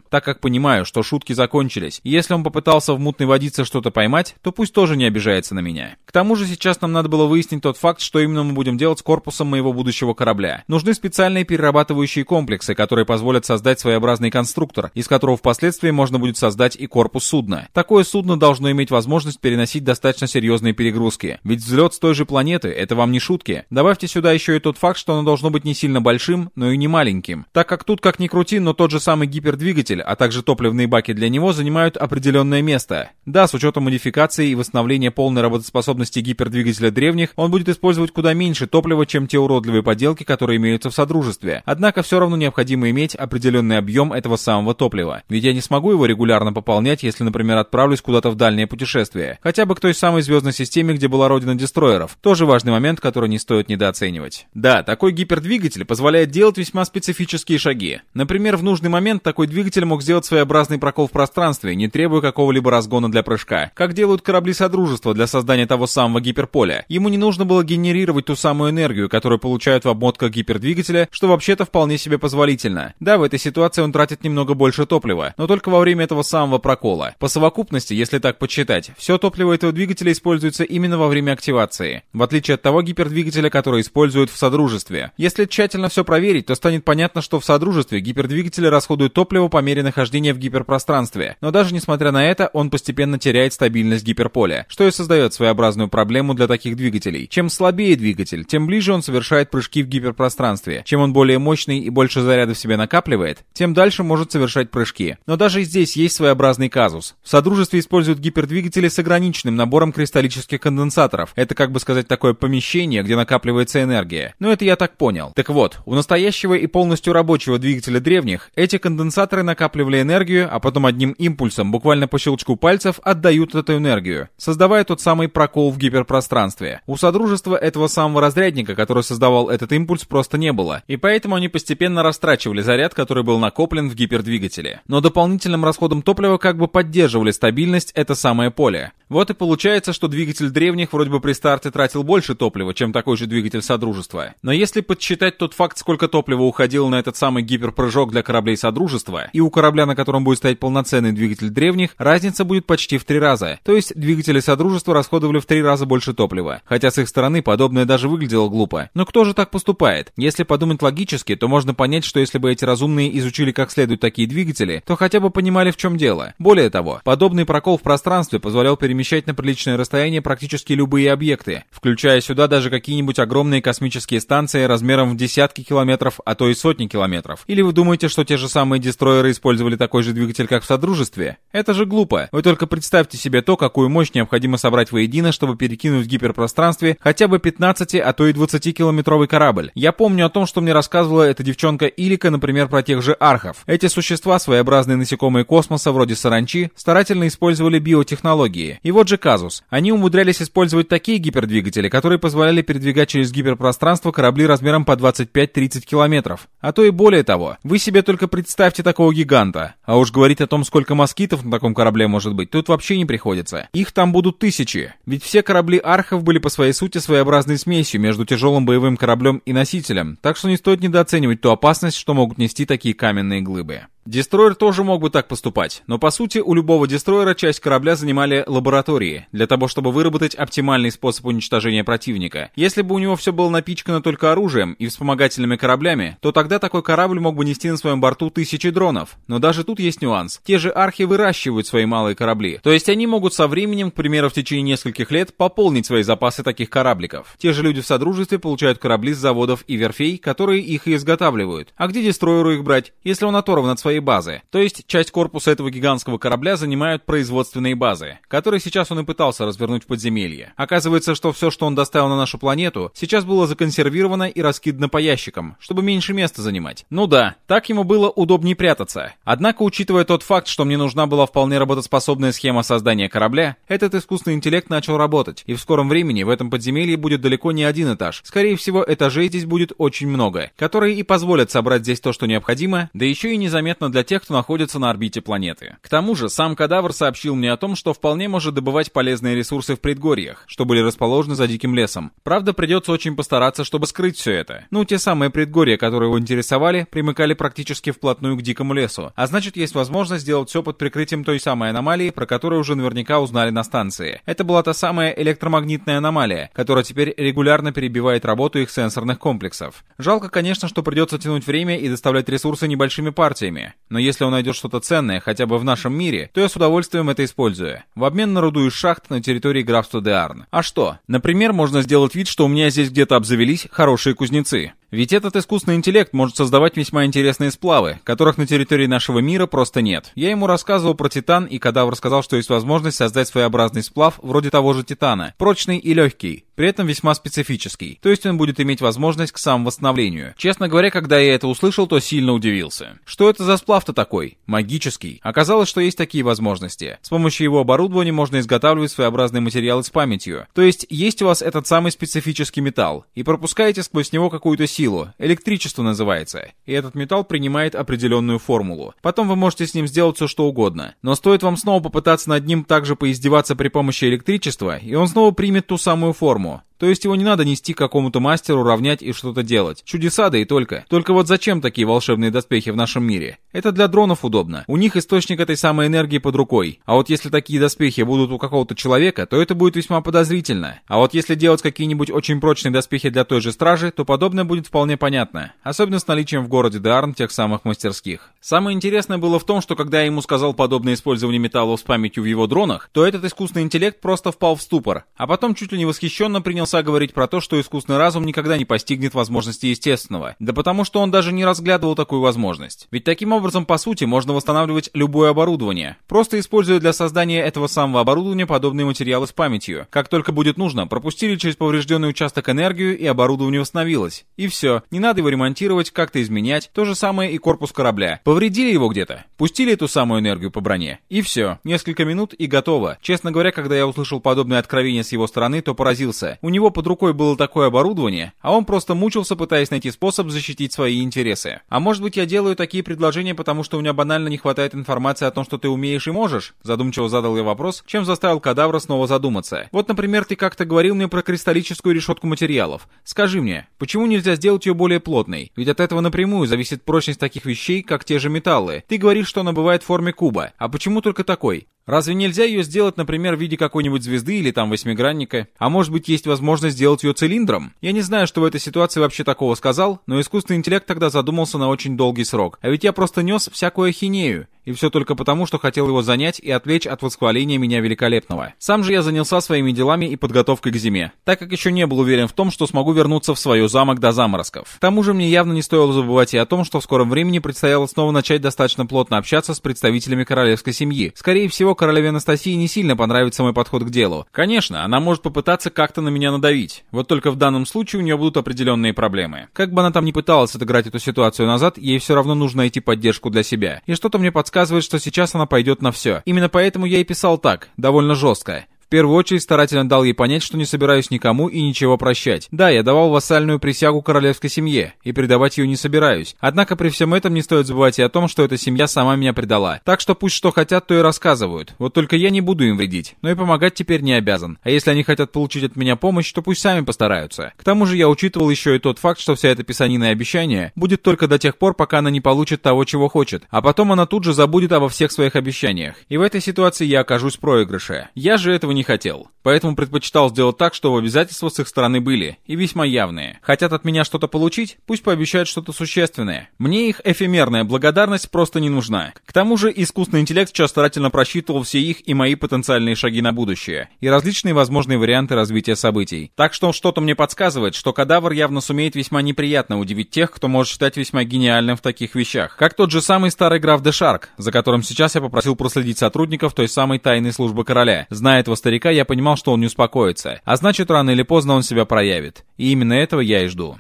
Speaker 1: так как понимаю, что шутки закончились. Если он попытался в мутной водице что-то поймать, то пусть тоже не обижается на меня. К тому же сейчас нам надо было выяснить тот факт, что именно мы будем делать с корпусом моего будущего корабля. Нужны специальные перерабатывающие комплексы, которые позволят создать своеобразный конструктор, из которого впоследствии можно будет создать и корпус судна. Такое судно должно иметь возможность переносить достаточно серьезные перегрузки. Ведь взлет с той же планеты — это вам не шутки. Добавьте сюда еще и тот факт, что оно должно быть не сильно большим, но и не маленьким. Так как тут, как ни крути, но тот же самый гипердвигатель, а также топливные баки для него занимают определенное место. Да, с учетом модификации и восстановления полной работоспособности гипердвигателя древних, он будет использовать куда меньше топлива, чем те уродливые поделки, которые имеются в Содружестве. Однако все равно необходимо иметь определенный объем этого самого топлива. Ведь я не смогу его регулярно пополнять, если, например, отправлюсь куда-то в дальнее путешествие. Хотя бы к той самой звездной системе, где была родина дестройеров. Тоже важный момент, который не стоит недооценивать. Да, такой гипердвигатель позволяет делать весьма специфические шаги. Например, в нужный момент такой двигатель мог сделать своеобразный прокол в пространстве, не требуя какого-либо разгона для прыжка. Как делают корабли Содружества для создания того самого гиперполя. Ему не нужно было генерировать ту самую энергию, которую получают в обмотках гипердвигателя, что вообще-то вполне себе позволительно. Да, в этой ситуации он тратит немного больше топлива, но только во время этого самого прокола. По совокупности, если так подсчитать, все топливо этого двигателя используется именно во время активации, в отличие от того гипердвигателя, который используют в Содружестве. Если тщательно все проверить, то станет понятно, что в Содружестве гипердвигатели расходуют топливо по мере нахождения в гиперпространстве. Но даже несмотря на это, он постепенно теряет стабильность гиперполя, что и создает своеобразную проблему для таких двигателей. Чем слабее двигатель, тем ближе он совершает прыжки в гиперпространстве. Чем он более мощный и больше заряда в себе накапливает, тем дальше может совершать прыжки. Но даже здесь есть своеобразный казус. В Содружестве используют гипердвигатели с ограниченным набором кристаллических конденсаторов. Это, как бы сказать, такое помещение, где накапливается энергия. Но это я так понял. Так вот, у настоящего и полностью рабочего двигателя древних эти конденсаторы накапливали энергию, а потом одним импульсом, буквально по щелчку пальцев, отдают эту энергию, создавая тот самый прокол в гиперпространстве. У Содружества этого самого разрядника, который создавал этот импульс, просто не было, и поэтому они постепенно растрачивали заряд, который был накоплен в гипердвигателе. Но дополнительным расходом топлива как бы поддерживали стабильность это самое поле. Вот и получается, что двигатель древних вроде бы при старте тратил больше топлива, чем такой же двигатель Содружества. Но если подсчитать тот факт, сколько топлива уходило на этот самый гиперпрыжок для кораблей Содружества, и у корабля, на котором будет стоять полноценный двигатель древних, разница будет почти в три раза. То есть двигатели Содружества расходовали в три раза больше топлива. Хотя с их стороны подобное даже выглядело глупо. Но кто же так поступает? Если подумать логически, то можно понять, что если бы эти разумные изучили как следует такие двигатели, то хотя бы понимали в чем дело. Более того, подобный прокол в пространстве позволял перемещать на приличное расстояние практически любые объекты, включая сюда даже какие-нибудь огромные космические станции размером в десятки километров, а то и сотни километров. Или вы думаете, что те же самые дестройеры использовали такой же двигатель, как в Содружестве? Это же глупо. Вы только представьте себе то, какую мощь необходимо собрать воедино, чтобы перекинуть в гиперпространстве хотя бы 15, а то и 20-километровый корабль. Я помню о том, что мне рассказывала эта девчонка Илика, например, про тех же архов. Эти существа, своеобразные насекомые космоса, вроде саранчи, старательно использовали биотехнологии. И вот же казус. Они умудрялись использовать такие гипердвигатели, которые позволяли передвигать через гиперпространство корабли размером по 25-30 километров. А то и более того. Вы себе только представьте такого гиганта. А уж говорить о том, сколько москитов на таком корабле может быть, тут вообще не приходится. Их там будут тысячи. Ведь все корабли архов были по своей сути своеобразной смесью между тяжелым боевым кораблем и носителем, так что не стоит недооценивать ту опасность, что могут нести такие каменные глыбы. Дестройер тоже мог бы так поступать, но по сути у любого дестройера часть корабля занимали лаборатории, для того чтобы выработать оптимальный способ уничтожения противника. Если бы у него все было напичкано только оружием и вспомогательными кораблями, то тогда такой корабль мог бы нести на своем борту тысячи дронов. Но даже тут есть нюанс. Те же архи выращивают свои малые корабли. То есть они могут со временем, к примеру, в течение нескольких лет пополнить свои запасы таких корабликов. Те же люди в Содружестве получают корабли с заводов и верфей, которые их и изготавливают. А где дестройеру их брать, если он оторван от своей базы? То есть часть корпуса этого гигантского корабля занимают производственные базы, которые сейчас он и пытался развернуть в подземелье. Оказывается, что все, что он доставил на нашу планету, сейчас было законсервировано и раскидано по ящикам, чтобы меньше места занимать. Ну да, так ему было удобнее прятаться. Однако, учитывая тот факт, что мне нужна была вполне работоспособная схема создания корабля, этот искусственный интеллект начал работать, и в скором времени в этом подземелье будет далеко не один этаж. Скорее всего, этажей здесь будет очень много, которые и позволят собрать здесь то, что необходимо, да еще и незаметно для тех, кто находится на орбите планеты. К тому же, сам кадавр сообщил мне о том, что вполне может добывать полезные ресурсы в предгорьях, что были расположены за диким лесом. Правда, придется очень постараться, чтобы скрыть все это. Ну, те самые предгорья, которые его интересовали, примыкали практически вплотную к дикому лесу, а значит, есть возможность сделать все под прикрытием той самой аномалии, про которую уже наверняка узнали на станции. Это была та самая электромагнитная аномалия, которая теперь регулярно перебивает работу их сенсорных комплексов. Жалко, конечно, что придется тянуть время и доставлять ресурсы небольшими партиями, но если он найдет что-то ценное хотя бы в нашем мире, то я с удовольствием это использую. В обмен на руду из шахт на территории графства Деарн. А что? Например, можно сделать вид, что у меня здесь где-то обзавелись хорошие кузнецы. Ведь этот искусственный интеллект может создавать весьма интересные сплавы, которых на территории нашего мира просто нет. Я ему рассказывал про титан, и кадавр сказал, что есть возможность создать своеобразный сплав вроде того же титана, прочный и легкий, при этом весьма специфический, то есть он будет иметь возможность к самовосстановлению. Честно говоря, когда я это услышал, то сильно удивился. Что это за сплав-то такой? Магический. Оказалось, что есть такие возможности. С помощью его оборудования можно изготавливать своеобразные материалы с памятью. То есть есть у вас этот самый специфический металл, и пропускаете сквозь него какую-то силу, электричество называется, и этот металл принимает определенную формулу. Потом вы можете с ним сделать все что угодно. Но стоит вам снова попытаться над ним также поиздеваться при помощи электричества, и он снова примет ту самую форму, то есть его не надо нести к какому-то мастеру, равнять и что-то делать. Чудеса да и только. Только вот зачем такие волшебные доспехи в нашем мире? Это для дронов удобно. У них источник этой самой энергии под рукой. А вот если такие доспехи будут у какого-то человека, то это будет весьма подозрительно. А вот если делать какие-нибудь очень прочные доспехи для той же стражи, то подобное будет вполне понятно. Особенно с наличием в городе Деарн тех самых мастерских. Самое интересное было в том, что когда я ему сказал подобное использование металлов с памятью в его дронах, то этот искусственный интеллект просто впал в ступор. А потом чуть ли не восхищенно принял принялся говорить про то, что искусственный разум никогда не постигнет возможности естественного. Да потому что он даже не разглядывал такую возможность. Ведь таким образом, по сути, можно восстанавливать любое оборудование, просто используя для создания этого самого оборудования подобные материалы с памятью. Как только будет нужно, пропустили через поврежденный участок энергию и оборудование восстановилось. И все, не надо его ремонтировать, как-то изменять, то же самое и корпус корабля. Повредили его где-то, пустили эту самую энергию по броне, и все, несколько минут и готово. Честно говоря, когда я услышал подобное откровение с его стороны, то поразился. У него под рукой было такое оборудование, а он просто мучился, пытаясь найти способ защитить свои интересы. А может быть я делаю такие предложения, потому что у меня банально не хватает информации о том, что ты умеешь и можешь? Задумчиво задал я вопрос, чем заставил кадавра снова задуматься. Вот, например, ты как-то говорил мне про кристаллическую решетку материалов. Скажи мне, почему нельзя сделать ее более плотной? Ведь от этого напрямую зависит прочность таких вещей, как те же металлы. Ты говоришь, что она бывает в форме куба. А почему только такой? Разве нельзя ее сделать, например, в виде какой-нибудь звезды или там восьмигранника? А может быть есть возможность сделать ее цилиндром? Я не знаю, что в этой ситуации вообще такого сказал, но искусственный интеллект тогда задумался на очень долгий срок. А ведь я просто нес всякую ахинею. И все только потому, что хотел его занять и отвлечь от восхваления меня великолепного. Сам же я занялся своими делами и подготовкой к зиме, так как еще не был уверен в том, что смогу вернуться в свой замок до заморозков. К тому же мне явно не стоило забывать и о том, что в скором времени предстояло снова начать достаточно плотно общаться с представителями королевской семьи. Скорее всего, королеве Анастасии не сильно понравится мой подход к делу. Конечно, она может попытаться как-то на меня надавить. Вот только в данном случае у нее будут определенные проблемы. Как бы она там ни пыталась отыграть эту ситуацию назад, ей все равно нужно найти поддержку для себя. И что-то мне подсказывает, что сейчас она пойдет на все. Именно поэтому я и писал так, довольно жестко. В первую очередь старательно дал ей понять, что не собираюсь никому и ничего прощать. Да, я давал вассальную присягу королевской семье, и предавать ее не собираюсь. Однако при всем этом не стоит забывать и о том, что эта семья сама меня предала. Так что пусть что хотят, то и рассказывают. Вот только я не буду им вредить, но и помогать теперь не обязан. А если они хотят получить от меня помощь, то пусть сами постараются. К тому же я учитывал еще и тот факт, что вся эта писанина и обещания будет только до тех пор, пока она не получит того, чего хочет. А потом она тут же забудет обо всех своих обещаниях. И в этой ситуации я окажусь в проигрыше. Я же этого не хотел. Поэтому предпочитал сделать так, чтобы обязательства с их стороны были, и весьма явные. Хотят от меня что-то получить, пусть пообещают что-то существенное. Мне их эфемерная благодарность просто не нужна. К тому же искусственный интеллект сейчас старательно просчитывал все их и мои потенциальные шаги на будущее, и различные возможные варианты развития событий. Так что что-то мне подсказывает, что кадавр явно сумеет весьма неприятно удивить тех, кто может считать весьма гениальным в таких вещах. Как тот же самый старый граф Дешарк, за которым сейчас я попросил проследить сотрудников той самой тайной службы короля. Зная этого старика, я понимал, что он не успокоится. А значит, рано или поздно он себя проявит. И именно этого я и жду.